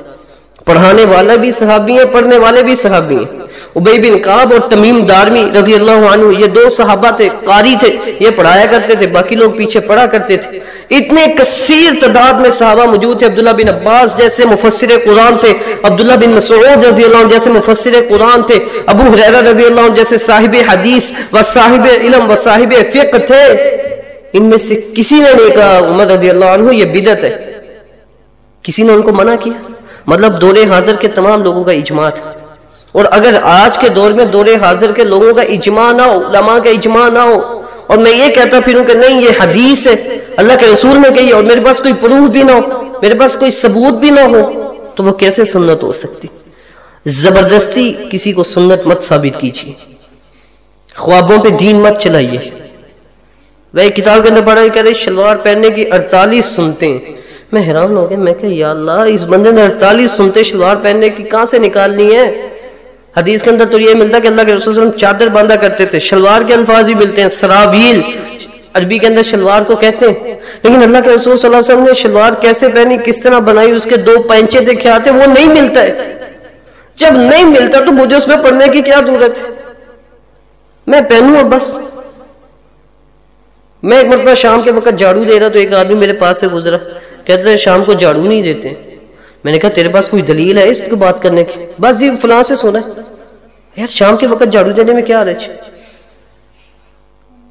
پڑھانے والا بھی صحابی ہیں، پڑھنے والے بھی صحابی ہیں۔ عبی بن قاب اور تمیم دارمی رضی اللہ عنہ، یہ دو صحابہ تھے، قاری تھے، یہ پڑھایا کرتے تھے، باقی لوگ پیچھے پڑھا کرتے تھے۔ اتنے کثیر تعداد میں صحابہ موجود تھے، عبداللہ بن عباس جیسے مفسر قرآن تھے، عبداللہ بن مسعود رضی اللہ عنہ جیسے مفسر قرآن تھے، ابو حریرہ رضی اللہ عنہ جیسے صاحب حدیث و صاحب علم و صاحب فقہ تھے۔ ان میں سے کسی نے نہیں کہا، عمر رضی اللہ عنہ یہ بدت ہے۔ کسی نے ان کو منع کیا؟ مطلب دور حاضر کے تمام لوگوں کا اجماع تھا۔ اور اگر آج کے دور میں دور حاضر کے لوگوں کا اجماع نہ ہو، علماء کا اجماع نہ ہو، اور میں یہ کہتا پھروں کہ نہیں، یہ حدیث ہے۔ اللہ کے رسول نے کہی، اور میرے پاس کوئی پروف بھی نہ ہو، میرے پاس کوئی ثبوت بھی نہ ہو، تو وہ کیسے سنت ہو سکتی؟ زبردستی کسی کو سنت مت ثابت کیجیے۔ خوابوں پہ دین مت چلائیے۔ وہ کتاب کے اندر پڑھا کہہ رہے شلوار پہننے کی اڑتالیس سنتے ہیں میں حیران ہو گیا، میں کہ یا اللہ، اس بندے نے اڑتالیس سنتے شلوار پہننے کی کہاں سے نکالنی ہے؟ حدیث کے اندر تو یہ ملتا کہ اللہ کے رسول صلی اللہ علیہ وسلم چادر باندھا کرتے تھے، شلوار کے الفاظ بھی ملتے ہیں، سراویل، عربی کے اندر شلوار کو کہتے ہیں۔ لیکن اللہ کے رسول صلی اللہ علیہ وسلم نے شلوار کیسے پہنی، کس طرح بنائی، اس کے دو پینچے دیکھے آتے، وہ نہیں ملتا ہے۔ جب نہیں ملتا تو مجھے اس میں پڑھنے کی کیا ضرورت ہے؟ میں پہنوں اور بس۔ میں ایک مرتبہ شام کے وقت جھاڑو دے رہا تو ایک آدمی میرے پاس سے گزرا۔ کہتے ہیں شام کو جھاڑو نہیں دیتے۔ میں نے کہا، تیرے پاس کوئی دلیل ہے اس کو بات کرنے کی؟ بس جی فلاں سے سونا ہے۔ یار، شام کے وقت جھاڑو دینے میں کیا رچ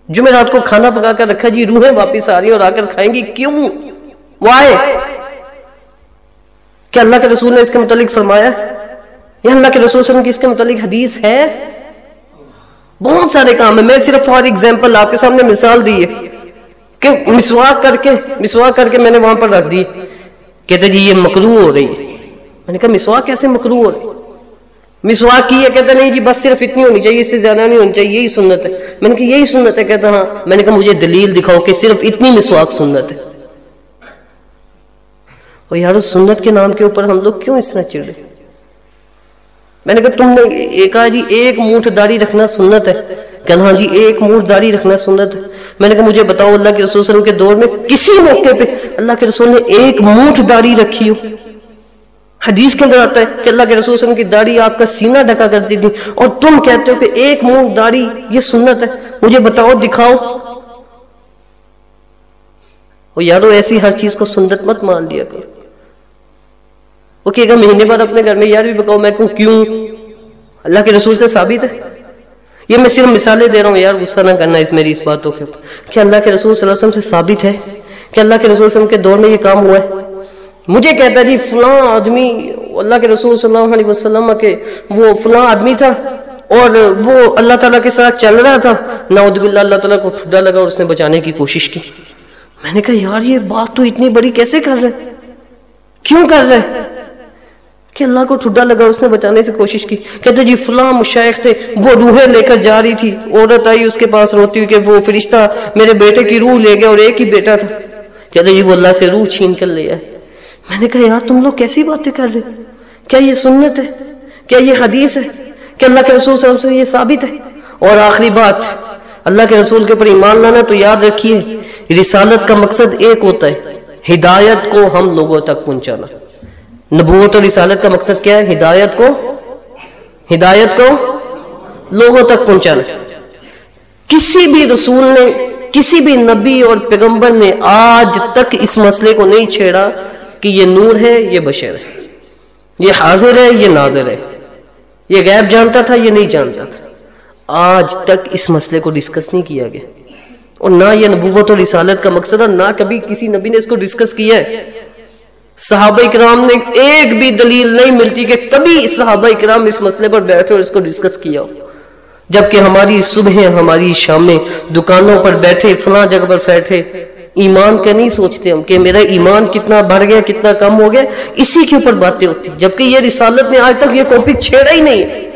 جو میں رات کو کھانا پکا کر رکھا جی روحیں واپس آ رہی اور آ کر کھائیں گی۔ کیوں؟ وائے کیا اللہ کے رسول نے اس کے متعلق فرمایا؟ یا اللہ کے رسول وسلم کی اس کے متعلق حدیث ہے؟ بہت سارے کام ہیں۔ میں صرف فار ایگزامپل آپ کے سامنے مثال دی ہے۔ کہ مسواک کر کے، مسواک کر کے میں نے وہاں پر رکھ دی، کہتے جی یہ مکرو ہو رہی میں نے کہا، مسواک کیسے مکرو ہو رہی مسواک کی ہے، کہتا نہیں جی بس صرف اتنی ہونی چاہیے، اس سے زیادہ نہیں ہونی چاہیے، یہی سنت ہے۔ میں نے کہا، یہی سنت ہے، کہتا ہاں۔ میں نے کہا، مجھے دلیل دکھاؤ کہ صرف اتنی مسواک سنت ہے۔ اور یار سنت کے نام کے اوپر ہم لوگ کیوں اس طرح چڑھ رہے میں نے کہا تم نے ایک کہا جی ایک موٹھ داڑھی رکھنا سنت ہے۔ کہ ہاں جی ایک موٹھ داڑھی رکھنا سنت ہے۔ میں نے کہا مجھے بتاؤ اللہ کے رسول صلی اللہ علیہ وسلم کے دور میں کسی موقع پہ اللہ کے رسول نے ایک موٹھ داڑھی رکھی ہو۔ حدیث کے اندر آتا ہے کہ اللہ کے رسول صلی اللہ علیہ وسلم کی داڑھی آپ کا سینہ ڈکا کرتی تھی۔ اور تم کہتے ہو کہ ایک موٹھ داڑھی یہ سنت ہے۔ مجھے بتاؤ، دکھاؤ۔ وہ یارو، ایسی ہر چیز کو سنت مت مان لیا کرو۔ وہ کہ مہینے بعد اپنے گھر میں یار بھی بکاؤ، میں کہوں کیوں؟ اللہ کے رسول سے ثابت ہے۔ یہ میں صرف مثالیں دے رہا ہوں، یار غصہ نہ کرنا اس میری اس باتوں کے اوپر کہ اللہ کے رسول صلی اللہ علیہ وسلم سے ثابت ہے کہ اللہ کے رسول صلی اللہ علیہ وسلم کے دور میں یہ کام ہوا ہے۔ مجھے کہتا جی فلاں آدمی، اللہ کے رسول صلی اللہ علیہ وسلم کے وہ فلاں آدمی تھا اور وہ اللہ تعالیٰ کے ساتھ چل رہا تھا۔ نعوذ باللہ، اللہ تعالیٰ کو ٹھڈا لگا اور اس نے بچانے کی کوشش کی۔ میں نے کہا، یار، یہ بات تو اتنی بڑی کیسے کر رہے کیوں کر رہے کہ اللہ کو ٹھڈا لگا، اس نے بچانے سے کوشش کی۔ کہتے جی فلاں مشائق تھے، وہ روحیں لے کر جا رہی تھی۔ عورت آئی، اس کے پاس روتی ہوئی کہ وہ فرشتہ میرے بیٹے کی روح لے گیا اور ایک ہی بیٹا تھا۔ کہتے جی وہ اللہ سے روح چھین کر لے آئے۔ میں نے کہا، یار، تم لوگ کیسی باتیں کر رہے کیا یہ سنت ہے؟ کیا یہ حدیث ہے کہ اللہ کے رسول صلی اللہ علیہ وسلم یہ ثابت ہے؟ اور آخری بات، اللہ کے رسول کے پر ایمان لانا تو یاد رکھیے، رسالت کا مقصد ایک ہوتا ہے، ہدایت کو ہم لوگوں تک پہنچانا۔ نبوت اور رسالت کا مقصد کیا ہے؟ ہدایت کو؟ ہدایت کو لوگوں تک پہنچانا۔ کسی بھی رسول نے، کسی بھی نبی اور پیغمبر نے آج تک اس مسئلے کو نہیں چھیڑا کہ یہ نور ہے، یہ بشر ہے۔ یہ حاضر ہے، یہ ناظر ہے۔ یہ غیب جانتا تھا، یہ نہیں جانتا تھا۔ آج تک اس مسئلے کو ڈسکس نہیں کیا گیا۔ اور نہ یہ نبوت اور رسالت کا مقصد ہے، نہ کبھی کسی نبی نے اس کو ڈسکس کیا ہے۔ صحابہ اکرام نے ایک بھی دلیل نہیں ملتی کہ کبھی صحابہ اکرام اس مسئلے پر بیٹھے اور اس کو ڈسکس کیا ہو۔ جبکہ ہماری صبح ہماری شامیں، دکانوں پر بیٹھے، فلاں جگہ پر بیٹھے، ایمان کا نہیں سوچتے ہم کہ میرا ایمان کتنا بڑھ گیا، کتنا کم ہو گیا، اسی کے اوپر باتیں ہوتی۔ جبکہ یہ رسالت نے آج تک یہ ٹاپک چھیڑا ہی نہیں۔ ہے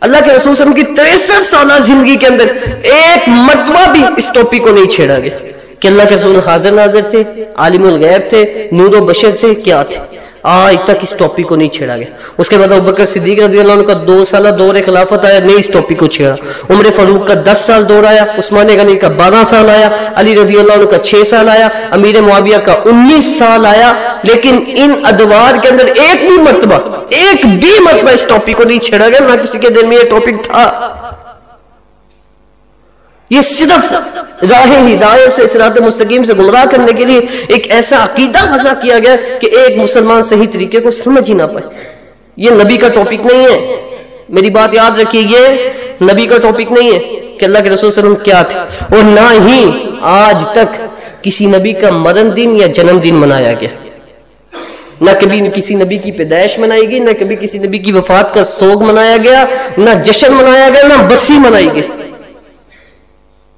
اللہ کے رسول وسلم کی تریسٹھ سالہ زندگی کے اندر ایک مرتبہ بھی اس ٹاپک کو نہیں چھیڑا گیا۔ کہ اللہ کے رسول حاضر ناظر تھے، عالم الغیب تھے، نور و بشر تھے، کیا تھے؟ آج تک اس ٹاپک کو نہیں چھیڑا گیا۔ اس کے بعد ابکر صدیق رضی اللہ عنہ کا دو سالہ دور خلافت آیا، نہیں اس ٹاپک کو چھیڑا۔ عمر فاروق کا دس سال دور آیا، عثمان غنی کا بارہ سال آیا، علی رضی اللہ عنہ کا چھ سال آیا، امیر معاویہ کا انیس سال آیا۔ لیکن ان ادوار کے اندر ایک بھی مرتبہ، ایک بھی مرتبہ اس ٹاپک کو نہیں چھیڑا گیا، نہ کسی کے دل میں یہ ٹاپک تھا۔ یہ صرف راہ ہدایت سے سرات مستقیم سے گمراہ کرنے کے لیے ایک ایسا عقیدہ وضع کیا گیا کہ ایک مسلمان صحیح طریقے کو سمجھ ہی نہ پائے۔ یہ نبی کا ٹاپک نہیں ہے۔ میری بات یاد رکھیے یہ نبی کا ٹاپک نہیں ہے کہ اللہ کے رسول صلی اللہ علیہ وسلم کیا تھے۔ اور نہ ہی آج تک کسی نبی کا مرن دن یا جنم دن منایا گیا۔ نہ کبھی کسی نبی کی پیدائش منائی گئی، نہ کبھی کسی نبی کی وفات کا سوگ منایا گیا، نہ جشن منایا گیا، نہ برسی منائی گئی۔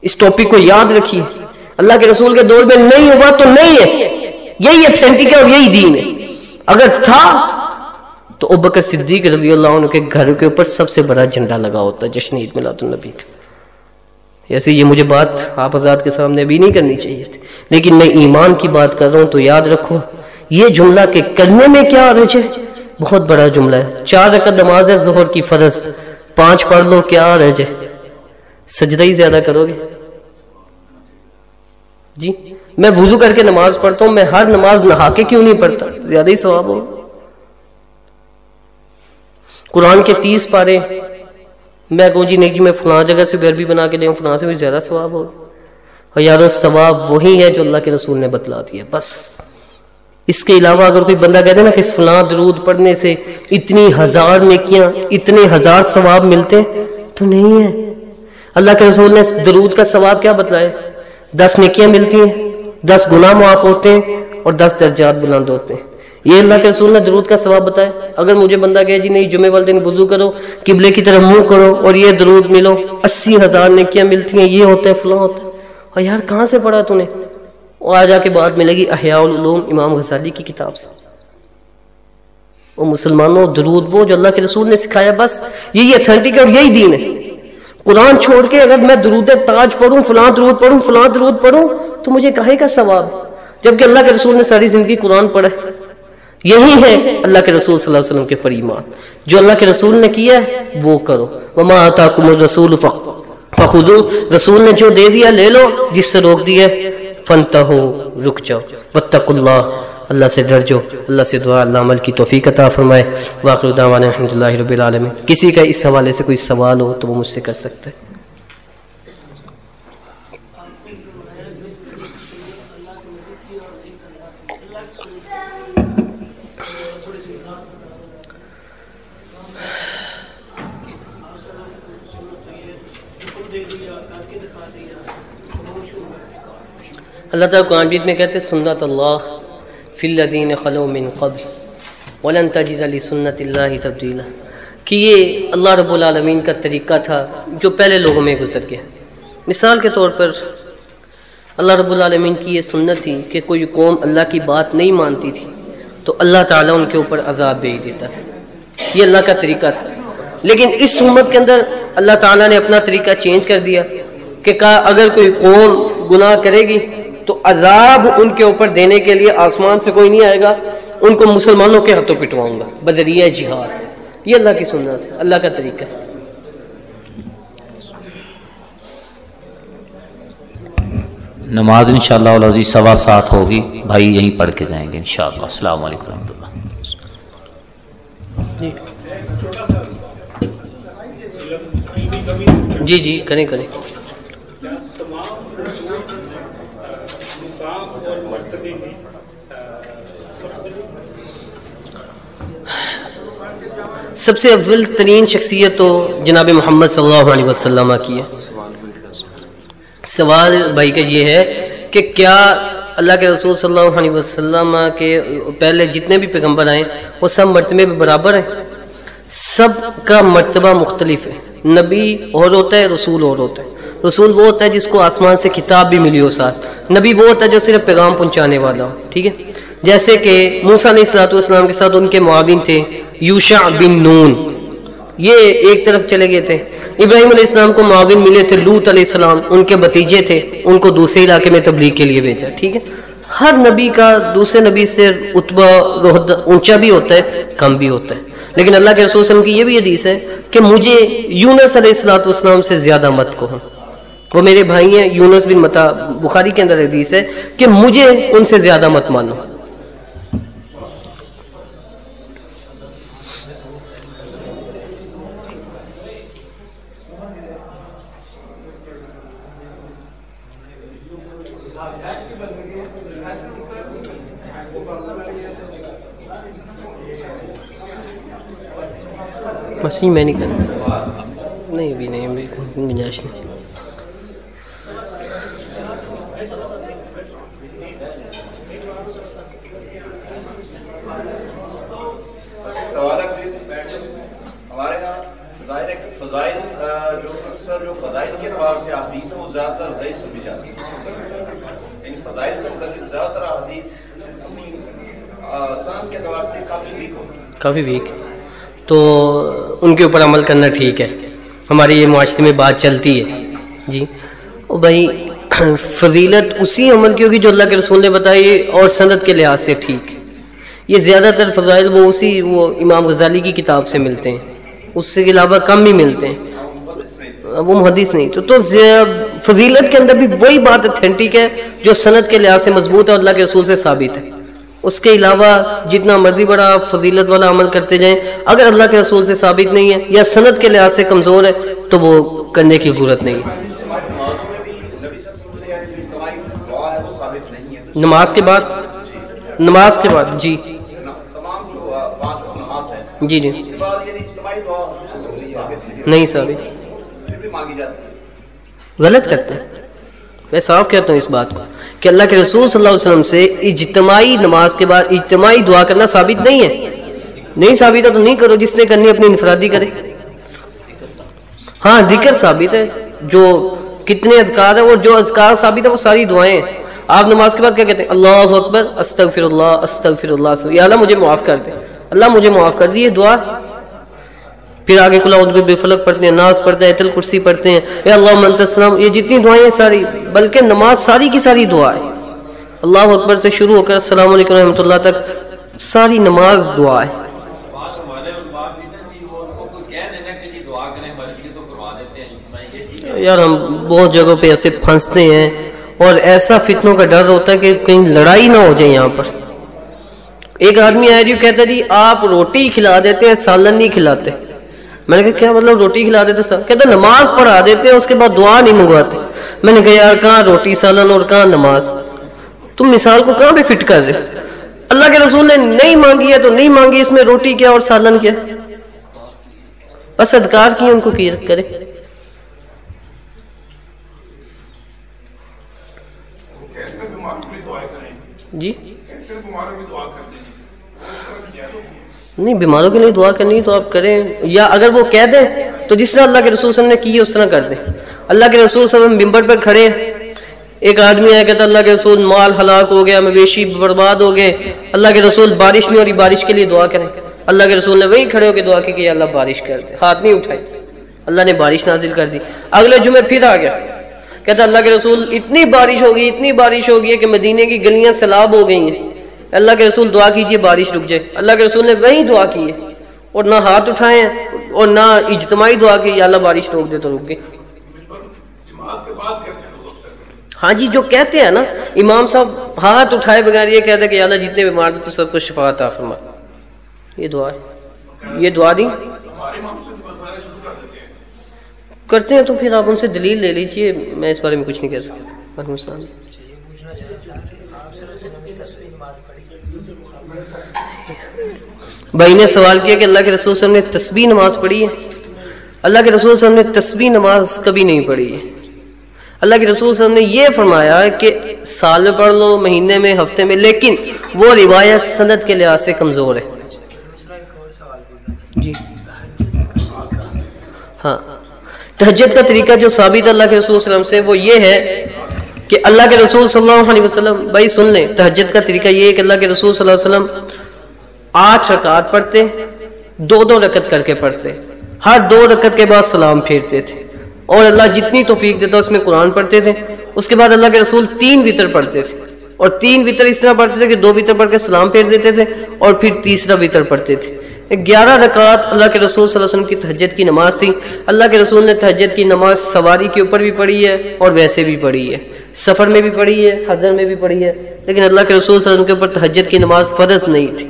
اس ٹاپک کو یاد رکھیے اللہ کے رسول کے دور میں نہیں ہوا تو نہیں ہے. یہی اتھینٹک ہے اور یہی دین ہے. اگر تھا تو ابکر صدیق رضی اللہ عنہ کے گھر کے اوپر سب سے بڑا جھنڈا لگا ہوتا ہے، جشن عید میلاد النبی کا. ایسے یہ مجھے بات آپ حضرات کے سامنے بھی نہیں کرنی چاہیے تھی. لیکن میں ایمان کی بات کر رہا ہوں تو یاد رکھو، یہ جملہ کہ کرنے میں کیا رج ہے؟ بہت بڑا جملہ ہے. چار رکعت نماز ہے، ظہر کی فرض. پانچ پڑھ لو، کیا رج ہے؟ سجدہ ہی زیادہ کرو گے؟ جی میں وضو کر کے نماز پڑھتا ہوں، میں ہر نماز نہا کے کیوں نہیں پڑھتا؟ زیادہ ہی ثواب ہو قرآن کے تیس پارے، میں کہوں جی نہیں میں فلاں جگہ سے عربی بنا کے لے فلاں سے بھی زیادہ ثواب ہو اور یار ثواب وہی ہے جو اللہ کے رسول نے بتلا دیا بس۔ اس کے علاوہ اگر کوئی بندہ کہتے نا کہ فلاں درود پڑھنے سے اتنی ہزار نیکیاں، اتنے ہزار ثواب ملتے، تو نہیں ہے۔ اللہ کے رسول نے درود کا ثواب کیا بتلایا دس نیکیاں ملتی ہیں، دس گناہ معاف ہوتے ہیں اور دس درجات بلند ہوتے ہیں۔ یہ اللہ کے رسول نے درود کا ثواب بتایا۔ اگر مجھے بندہ کہے جی نہیں، جمعے والے دن وضو کرو، قبلے کی طرف منہ کرو اور یہ درود ملو، اسی ہزار نیکیاں ملتی ہیں، یہ ہوتے ہیں، فلاں ہوتا ہے اور یار کہاں سے پڑھا تو نے؟ اور آ جا کے بعد ملے گی احیاء العلوم امام غزالی کی کتاب سے۔ وہ مسلمانوں، درود وہ جو اللہ کے رسول نے سکھایا، بس یہی اتھینٹک ہے اور یہی دین ہے۔ قرآن چھوڑ کے اگر میں درود تاج پڑھوں، فلاں درود پڑھوں، فلاں درود پڑھوں، تو مجھے کہے کا ثواب؟ جبکہ اللہ کے رسول نے ساری زندگی قرآن پڑھا یہی ہے اللہ کے رسول صلی اللہ علیہ وسلم کے پریمان جو اللہ کے رسول نے کیا ہے، وہ کرو۔ وما آتاکم الرسول فخذو رسول نے جو دے دیا، لے لو۔ جس سے روک دیا فنتہو رک جاؤ۔ واتقوا اللہ اللہ سے ڈر جو، اللہ سے دعا، اللہ عمل کی توفیق عطا فرمائے۔ واخر دعوانا الحمدللہ رب العالمین۔ کسی کا اس حوالے سے کوئی سوال ہو تو وہ مجھ سے کر سکتے ہیں۔ اللہ تعالیٰ قرآن میں کہتے سنت اللہ فی الدین خلو من قبل، ولن تجد علی سنت اللہ تبدیلا۔ کہ یہ اللہ رب العالمین کا طریقہ تھا جو پہلے لوگوں میں گزر گیا۔ مثال کے طور پر، اللہ رب العالمین کی یہ سنت تھی کہ کوئی قوم اللہ کی بات نہیں مانتی تھی، تو اللہ تعالیٰ ان کے اوپر عذاب بھیج دیتا تھا۔ یہ اللہ کا طریقہ تھا۔ لیکن اس امت کے اندر اللہ تعالیٰ نے اپنا طریقہ چینج کر دیا کہ کہا، اگر کوئی قوم گناہ کرے گی تو عذاب ان کے اوپر دینے کے لیے آسمان سے کوئی نہیں آئے گا ان کو مسلمانوں کے ہاتھوں پٹواؤں گا۔ بدریہ جہاد۔ یہ اللہ کی سنت ہے اللہ کا طریقہ ہے۔ نماز انشاءاللہ شاء اللہ سوا سات ہوگی بھائی یہیں پڑھ کے جائیں گے انشاءاللہ۔ السلام علیکم ورحمۃ اللہ۔ جی جی کریں کریں۔ سب سے افضل ترین شخصیت تو جناب محمد صلی اللہ علیہ وسلم کی ہے۔ سوال بھائی کا یہ ہے کہ کیا اللہ کے رسول صلی اللہ علیہ وسلم کے پہلے جتنے بھی پیغمبر آئے، وہ سب مرتبے میں برابر ہیں؟ سب کا مرتبہ مختلف ہے۔ نبی اور ہوتا ہے، رسول اور ہوتا ہے۔ رسول وہ ہوتا ہے جس کو آسمان سے کتاب بھی ملی ہو ساتھ۔ نبی وہ ہوتا ہے جو صرف پیغام پہنچانے والا ہو، ٹھیک ہے؟ جیسے کہ موسا علیہ السلاۃ والسلام کے ساتھ ان کے معاون تھے یوشا بن نون۔ یہ ایک طرف چلے گئے تھے۔ ابراہیم علیہ السلام کو معاون ملے تھے لوت علیہ السلام، ان کے بتیجے تھے، ان کو دوسرے علاقے میں تبلیغ کے لیے بھیجا، ٹھیک ہے؟ ہر نبی کا دوسرے نبی سے اتبا اونچا بھی ہوتا ہے، کم بھی ہوتا ہے۔ لیکن اللہ کے رسول وسلم کی یہ بھی حدیث ہے کہ مجھے یونس علیہ السلاۃ والسلام سے زیادہ مت کو وہ میرے بھائی ہیں، یونس بن متا، بخاری کے اندر حدیث ہے کہ مجھے ان سے زیادہ مت مانو۔ بس میں نہیں کرنا نہیں ابھی نہیں گنجائش نہیں۔ سوال ہے ہمارے یہاں ظاہر ہے کہ فضائل جو اکثر جو فضائل کے اعتبار سے احادیث ہیں وہ زیادہ تر ضعیف سمجھی جاتی ہیں۔ یعنی فضائل سے متعلق زیادہ تر احادیث اپنی صنعت کے اعتبار سے کافی ویک ہوتی ہیں۔ کافی ویک تو ان کے اوپر عمل کرنا ٹھیک ہے۔ ہماری یہ معاشرے میں بات چلتی ہے۔ جی۔ او بھائی، فضیلت اسی عمل کی ہوگی جو اللہ کے رسول نے بتائی اور صنعت کے لحاظ سے ٹھیک۔ یہ زیادہ تر فضائل وہ اسی، وہ امام غزالی کی کتاب سے ملتے ہیں۔ اس سے علاوہ کم بھی ملتے ہیں۔ وہ محدث نہیں۔ تو تو فضیلت کے اندر بھی وہی بات اتھینٹک ہے جو صنعت کے لحاظ سے مضبوط ہے اور اللہ کے رسول سے ثابت ہے۔ اس کے علاوہ جتنا مرضی بڑا فضیلت والا عمل کرتے جائیں، اگر اللہ کے رسول سے ثابت نہیں ہے یا سند کے لحاظ سے کمزور ہے، تو وہ کرنے کی ضرورت نہیں نماز کے بعد؟ نماز کے بعد جی۔ جی جی۔ نہیں ثابت غلط کرتے میں صاف کہتا ہوں اس بات کو۔ کہ اللہ کے رسول صلی اللہ علیہ وسلم سے اجتماعی نماز کے بعد اجتماعی دعا کرنا ثابت نہیں ہے۔ نہیں ثابت ہے تو نہیں کرو، جس نے کرنی اپنی انفرادی کرے۔ ہاں ذکر ثابت ہے۔ جو کتنے اذکار ہیں، وہ جو اذکار ثابت ہے وہ ساری دعائیں ہیں۔ آپ نماز کے بعد کیا کہتے ہیں؟ اللہ اکبر، استغفر اللہ استغفر اللہ۔ یا اللہ مجھے معاف کر دے۔ اللہ مجھے معاف کر دی، یہ دعا پھر آگے کلا ادب بفلق پڑھتے ہیں ناز پڑھتے ہیں ایتل کرسی پڑھتے ہیں۔ اے اللہ منت السلام یہ جتنی دعائیں ہیں ساری بلکہ نماز ساری کی ساری دعا ہے۔ اللہ اکبر سے شروع ہو کر السلام علیکم رحمۃ اللہ تک ساری نماز دعا جی ہے۔ یار ہم بہت جگہوں پہ ایسے پھنستے ہیں اور ایسا فتنوں کا ڈر ہوتا ہے کہ کہیں لڑائی نہ ہو جائے یہاں پر۔ ایک آدمی آیا جی کہتا جی آپ روٹی کھلا دیتے ہیں سالن نہیں کھلاتے۔ میں نے کہا، کیا مطلب روٹی کھلا دیتے سالن کہتا، نماز پڑھا دیتے اس کے بعد دعا نہیں منگواتے. میں نے کہا، یار، کہاں روٹی سالن اور کہاں نماز؟ تم مثال کو کہاں پہ فٹ کر رہے اللہ کے رسول نے نہیں مانگی ہے تو نہیں مانگی، اس میں روٹی کیا اور سالن کیا؟ بس ادکار کی ان کو کی کرے۔ کہتے ہیں بیمار کے جی کہتے ہیں بیماروں کی دعا کر دیں اس طرح بھی جائز نہیں، بیماروں کے لیے دعا کرنی تو آپ کریں، یا اگر وہ کہہ دیں تو جس طرح اللہ کے رسول صلی اللہ علیہ وسلم نے کی ہے اس طرح کر دیں۔ اللہ کے رسول صلی اللہ علیہ وسلم ممبر پر کھڑے ہیں۔ ایک آدمی آیا کہتا اللہ کے رسول مال ہلاک ہو گیا، مویشی برباد ہو گئے۔ اللہ کے رسول بارش نہیں ہو رہی بارش کے لیے دعا کریں۔ اللہ کے رسول نے وہیں کھڑے ہو کے دعا کی کہ اللہ بارش کر دے۔ ہاتھ نہیں اٹھائی اللہ نے بارش نازل کر دی۔ اگلے جمعے پھر آ گیا۔ کہتا اللہ کے رسول اتنی بارش ہوگی اتنی بارش ہوگی کہ مدینے کی گلیاں سیلاب ہو گئی ہیں۔ اللہ کے رسول دعا کیجیے، بارش رک جائے۔ اللہ کے رسول نے وہی دعا کی ہے۔ اور نہ ہاتھ اٹھائے ہیں اور نہ اجتماعی دعا کی، یا اللہ بارش روک دے تو رک گئی ہاں جی جو کہتے ہیں نا، امام صاحب ہاتھ اٹھائے بغیر یہ کہتے ہیں کہ یا اللہ جتنے بیمار تھے تو سب کو شفا عطا فرما۔ یہ دعا ہے۔ یہ دعا دی۔ کرتے ہیں تو پھر آپ ان سے دلیل لے لیجیے، میں اس بارے میں کچھ نہیں کہہ سکتا۔ وعلیکم السلام یہ پوچھنا چاہ رہا تھا کہ آپ صلی اللہ علیہ وسلم نے تصویر مات پڑھی بھائی نے سوال کیا کہ اللہ کے رسول صلی اللہ علیہ وسلم نے تسبیح نماز پڑھی ہے؟ اللہ کے رسول صلی اللہ علیہ وسلم نے تسبیح نماز کبھی نہیں پڑھی ہے۔ اللہ کے رسول صلی اللہ علیہ وسلم نے یہ فرمایا کہ سال میں پڑھ لو، مہینے میں، ہفتے میں، لیکن وہ روایت سند کے لحاظ سے کمزور ہے۔ جی۔ ہاں۔ تہجد کا طریقہ جو ثابت اللہ کے رسول صلی اللہ علیہ وسلم سے، وہ یہ ہے کہ اللہ کے رسول صلی اللہ علیہ وسلم، بھائی سن لیں، تہجد کا طریقہ یہ ہے کہ اللہ کے رسول صلی اللہ علیہ وسلم آٹھ رکعت پڑھتے، دو دو رکعت کر کے پڑھتے۔ ہر دو رکعت کے بعد سلام پھیرتے تھے۔ اور اللہ جتنی توفیق دیتا، اس میں قرآن پڑھتے تھے۔ اس کے بعد اللہ کے رسول تین وطر پڑھتے تھے۔ اور تین وطر اس طرح پڑھتے تھے کہ دو وطر پڑھ کے سلام پھیر دیتے تھے اور پھر تیسرا وطر پڑھتے تھے۔ گیارہ رکعت اللہ کے رسول صلی اللہ علیہ وسلم کی تہجد کی نماز تھی۔ اللہ کے رسول نے تہجد کی نماز سواری کے اوپر بھی پڑھی ہے اور ویسے بھی پڑھی ہے۔ سفر میں بھی پڑھی ہے، حضر میں بھی پڑھی ہے۔ لیکن اللہ کے رسول صلی اللہ علیہ وسلم کے اوپر تہجد کی نماز فرض نہیں تھی۔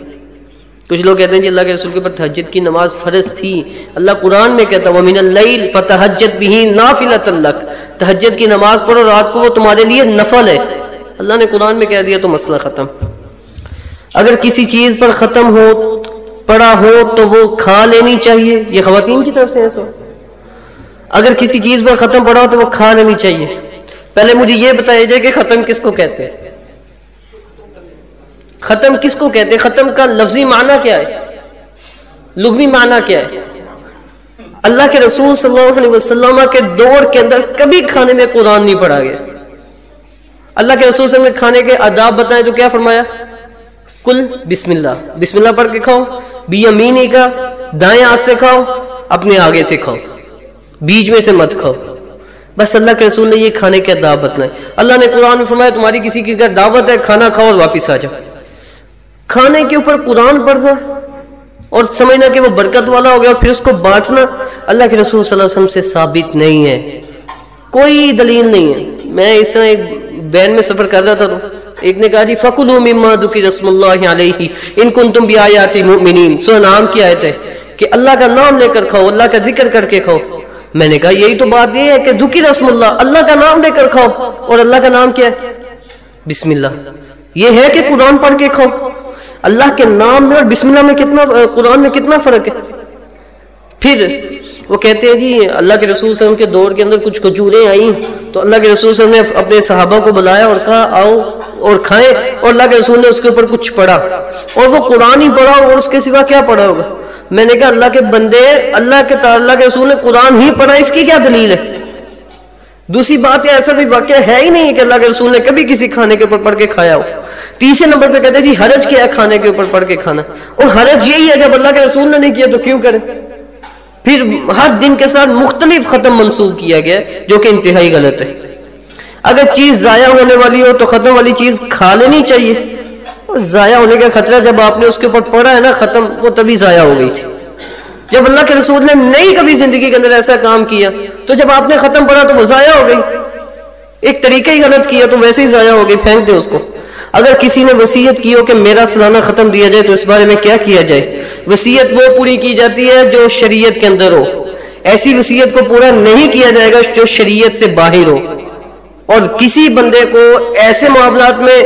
کچھ لوگ کہتے ہیں کہ اللہ کے رسول کے اوپر تہجد کی نماز فرض تھی۔ اللہ قرآن میں کہتا وَمِنَ اللَّيْلِ فَتَحَجَّدْ بِهِ نَافِلَةً لَكَ۔ تہجد کی نماز پڑھو، رات کو وہ تمہارے لیے نفل ہے۔ اللہ نے قرآن میں کہہ دیا تو مسئلہ ختم۔ اگر کسی چیز پر ختم ہو پڑا ہو تو وہ کھا لینی چاہیے۔ یہ خواتین کی طرف سے ہے سو۔ اگر کسی چیز پر ختم پڑا ہو تو وہ کھا لینی چاہیے۔ پہلے مجھے یہ بتایا جائے کہ ختم کس کو کہتے ہیں؟ ختم کس کو کہتے ہیں؟ ختم کا لفظی معنی کیا ہے؟ لغوی معنی کیا ہے؟ اللہ کے رسول صلی اللہ علیہ وسلم کے دور کے اندر کبھی کھانے میں قرآن نہیں پڑھا گیا۔ اللہ کے رسول صلی اللہ علیہ وسلم نے کھانے کے آداب بتائے تو کیا فرمایا؟ کل بسم اللہ۔ بسم اللہ پڑھ کے کھاؤ۔ بی امینی کا دائیں ہاتھ سے کھاؤ، اپنے آگے سے کھاؤ۔ بیچ میں سے مت کھاؤ۔ بس اللہ کے رسول نے یہ کھانے کے آداب بتائے اللہ نے قرآن میں فرمایا، تمہاری کسی کی دعوت ہے، کھانا کھاؤ اور واپس آ جاؤ۔ کھانے کے اوپر قرآن پڑھنا اور سمجھنا کہ وہ برکت والا ہو گیا اور پھر اس کو بانٹنا اللہ کے رسول صلی اللہ علیہ وسلم سے ثابت نہیں ہے۔ کوئی دلیل نہیں ہے۔ میں اس طرح ایک وین میں سفر کر رہا تھا تو ایک نے کہا جی فکلوا مما رسم اللہ علیہ ان کنتم بیآیات مؤمنین سو نام کی آیت ہے کہ اللہ کا نام لے کر کھاؤ، اللہ کا ذکر کر کے کھاؤ۔ میں نے کہا یہی تو بات یہ ہے کہ ذکر رسم اللہ اللہ کا نام لے کر کھاؤ۔ اور اللہ کا نام کیا ہے؟ بسم اللہ۔ یہ ہے کہ قرآن پڑھ کے کھاؤ۔ اللہ کے نام میں اور بسم اللہ میں کتنا قرآن میں کتنا فرق ہے؟ پھر وہ کہتے ہیں جی اللہ کے رسول صلی اللہ علیہ وسلم کے دور کے اندر کچھ کھجوریں آئیں، تو اللہ کے رسول صلی اللہ علیہ وسلم نے اپنے صحابہ کو بلایا اور کہا، آؤ اور کھائیں، اور اللہ کے رسول نے اس کے اوپر کچھ پڑھا۔ اور وہ قرآن ہی پڑھا، اور اس کے سوا کیا پڑھا ہوگا؟ میں نے کہا، اللہ کے بندے، اللہ کے اللہ کے رسول نے قرآن ہی پڑھا، اس کی کیا دلیل ہے؟ دوسری بات ہے ایسا کوئی واقعہ ہے ہی نہیں کہ اللہ کے رسول نے کبھی کسی کھانے کے اوپر پڑھ کے کھایا ہو۔ تیسرے نمبر پہ کہتے ہیں جی حرج کیا ہے کھانے کے اوپر پڑھ کے کھانا۔ اور حرج یہی ہے جب اللہ کے رسول نے نہیں کیا تو کیوں کرے؟ پھر ہر دن کے ساتھ مختلف ختم منسوخ کیا گیا جو کہ انتہائی غلط ہے۔ اگر چیز ضائع ہونے والی ہو تو ختم والی چیز کھا لینی چاہیے۔ ضائع ہونے کا خطرہ جب آپ نے اس کے اوپر پڑھا ہے نا، ختم وہ تبھی ضائع ہو گئی تھی۔ جب اللہ کے رسول نے نہیں کبھی زندگی کے اندر ایسا کام کیا، تو جب آپ نے ختم پڑھا تو وہ ضائع ہو گئی۔ ایک طریقہ ہی غلط کیا تو ویسے ہی ضائع ہو گئی، پھینک دے اس کو۔ اگر کسی نے وسیعت کی ہو کہ میرا سلانہ ختم دیا جائے تو اس بارے میں کیا کیا جائے؟ وسیعت وہ پوری کی جاتی ہے جو شریعت کے اندر ہو۔ ایسی وسیعت کو پورا نہیں کیا جائے گا جو شریعت سے باہر ہو۔ اور کسی بندے کو ایسے معاملات میں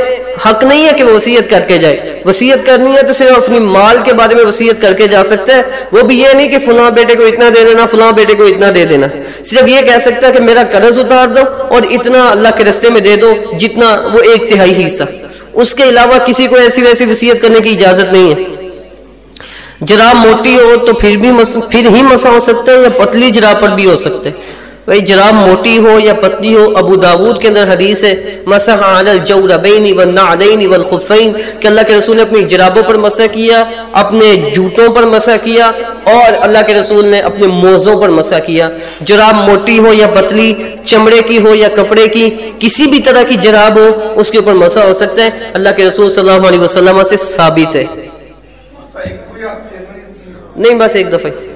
حق نہیں ہے کہ وہ وسیعت کر کے جائے۔ وسیعت کرنی ہے تو صرف اپنی مال کے بارے میں وسیعت کر کے جا سکتا ہے۔ وہ بھی یہ نہیں کہ فلاں بیٹے کو اتنا دے دینا، فلاں بیٹے کو اتنا دے دینا۔ صرف یہ کہہ سکتا ہے کہ میرا قرض اتار دو اور اتنا اللہ کے رستے میں دے دو جتنا وہ ایک تہائی حصہ۔ اس کے علاوہ کسی کو ایسی ویسی وسیعت کرنے کی اجازت نہیں ہے۔ جراب موٹی ہو تو پھر بھی مس... پھر ہی مسا ہو سکتا ہے یا پتلی جراب پر بھی ہو سکتے بھائی جراب موٹی ہو یا پتلی ہو، ابو داود کے اندر حدیث ہے، مسح علی الجوربین والنعلین والخفین، کہ اللہ کے رسول نے اپنی جرابوں پر مسح کیا، اپنے جوتوں پر مسح کیا، اور اللہ کے رسول نے اپنے موزوں پر مسح کیا۔ جراب موٹی ہو یا پتلی، چمڑے کی ہو یا کپڑے کی، کسی بھی طرح کی جراب ہو، اس کے اوپر مسح ہو سکتا ہے۔ اللہ کے رسول صلی اللہ علیہ وسلم سے ثابت ہے۔ نہیں، بس ایک دفعہ۔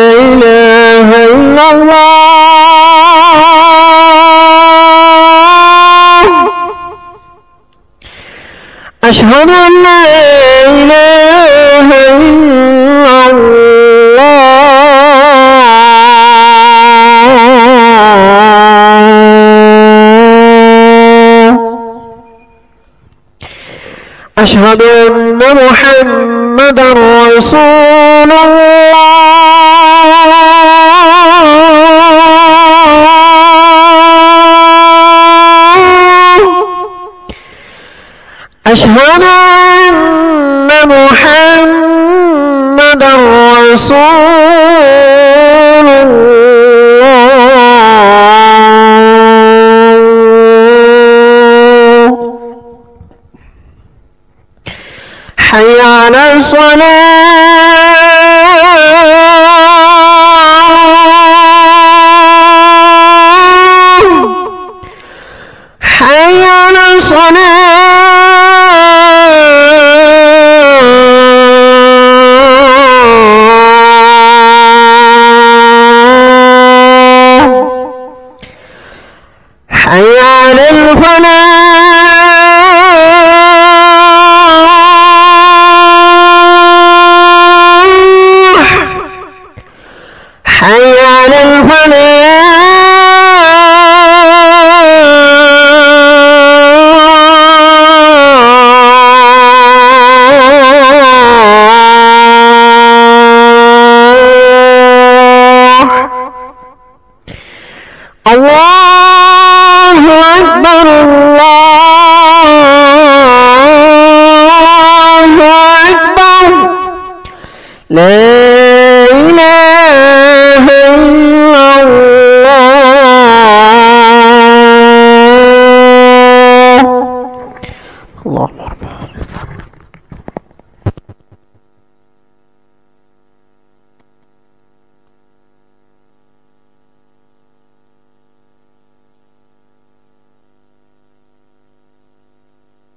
أشهد أن محمدا رسول الله.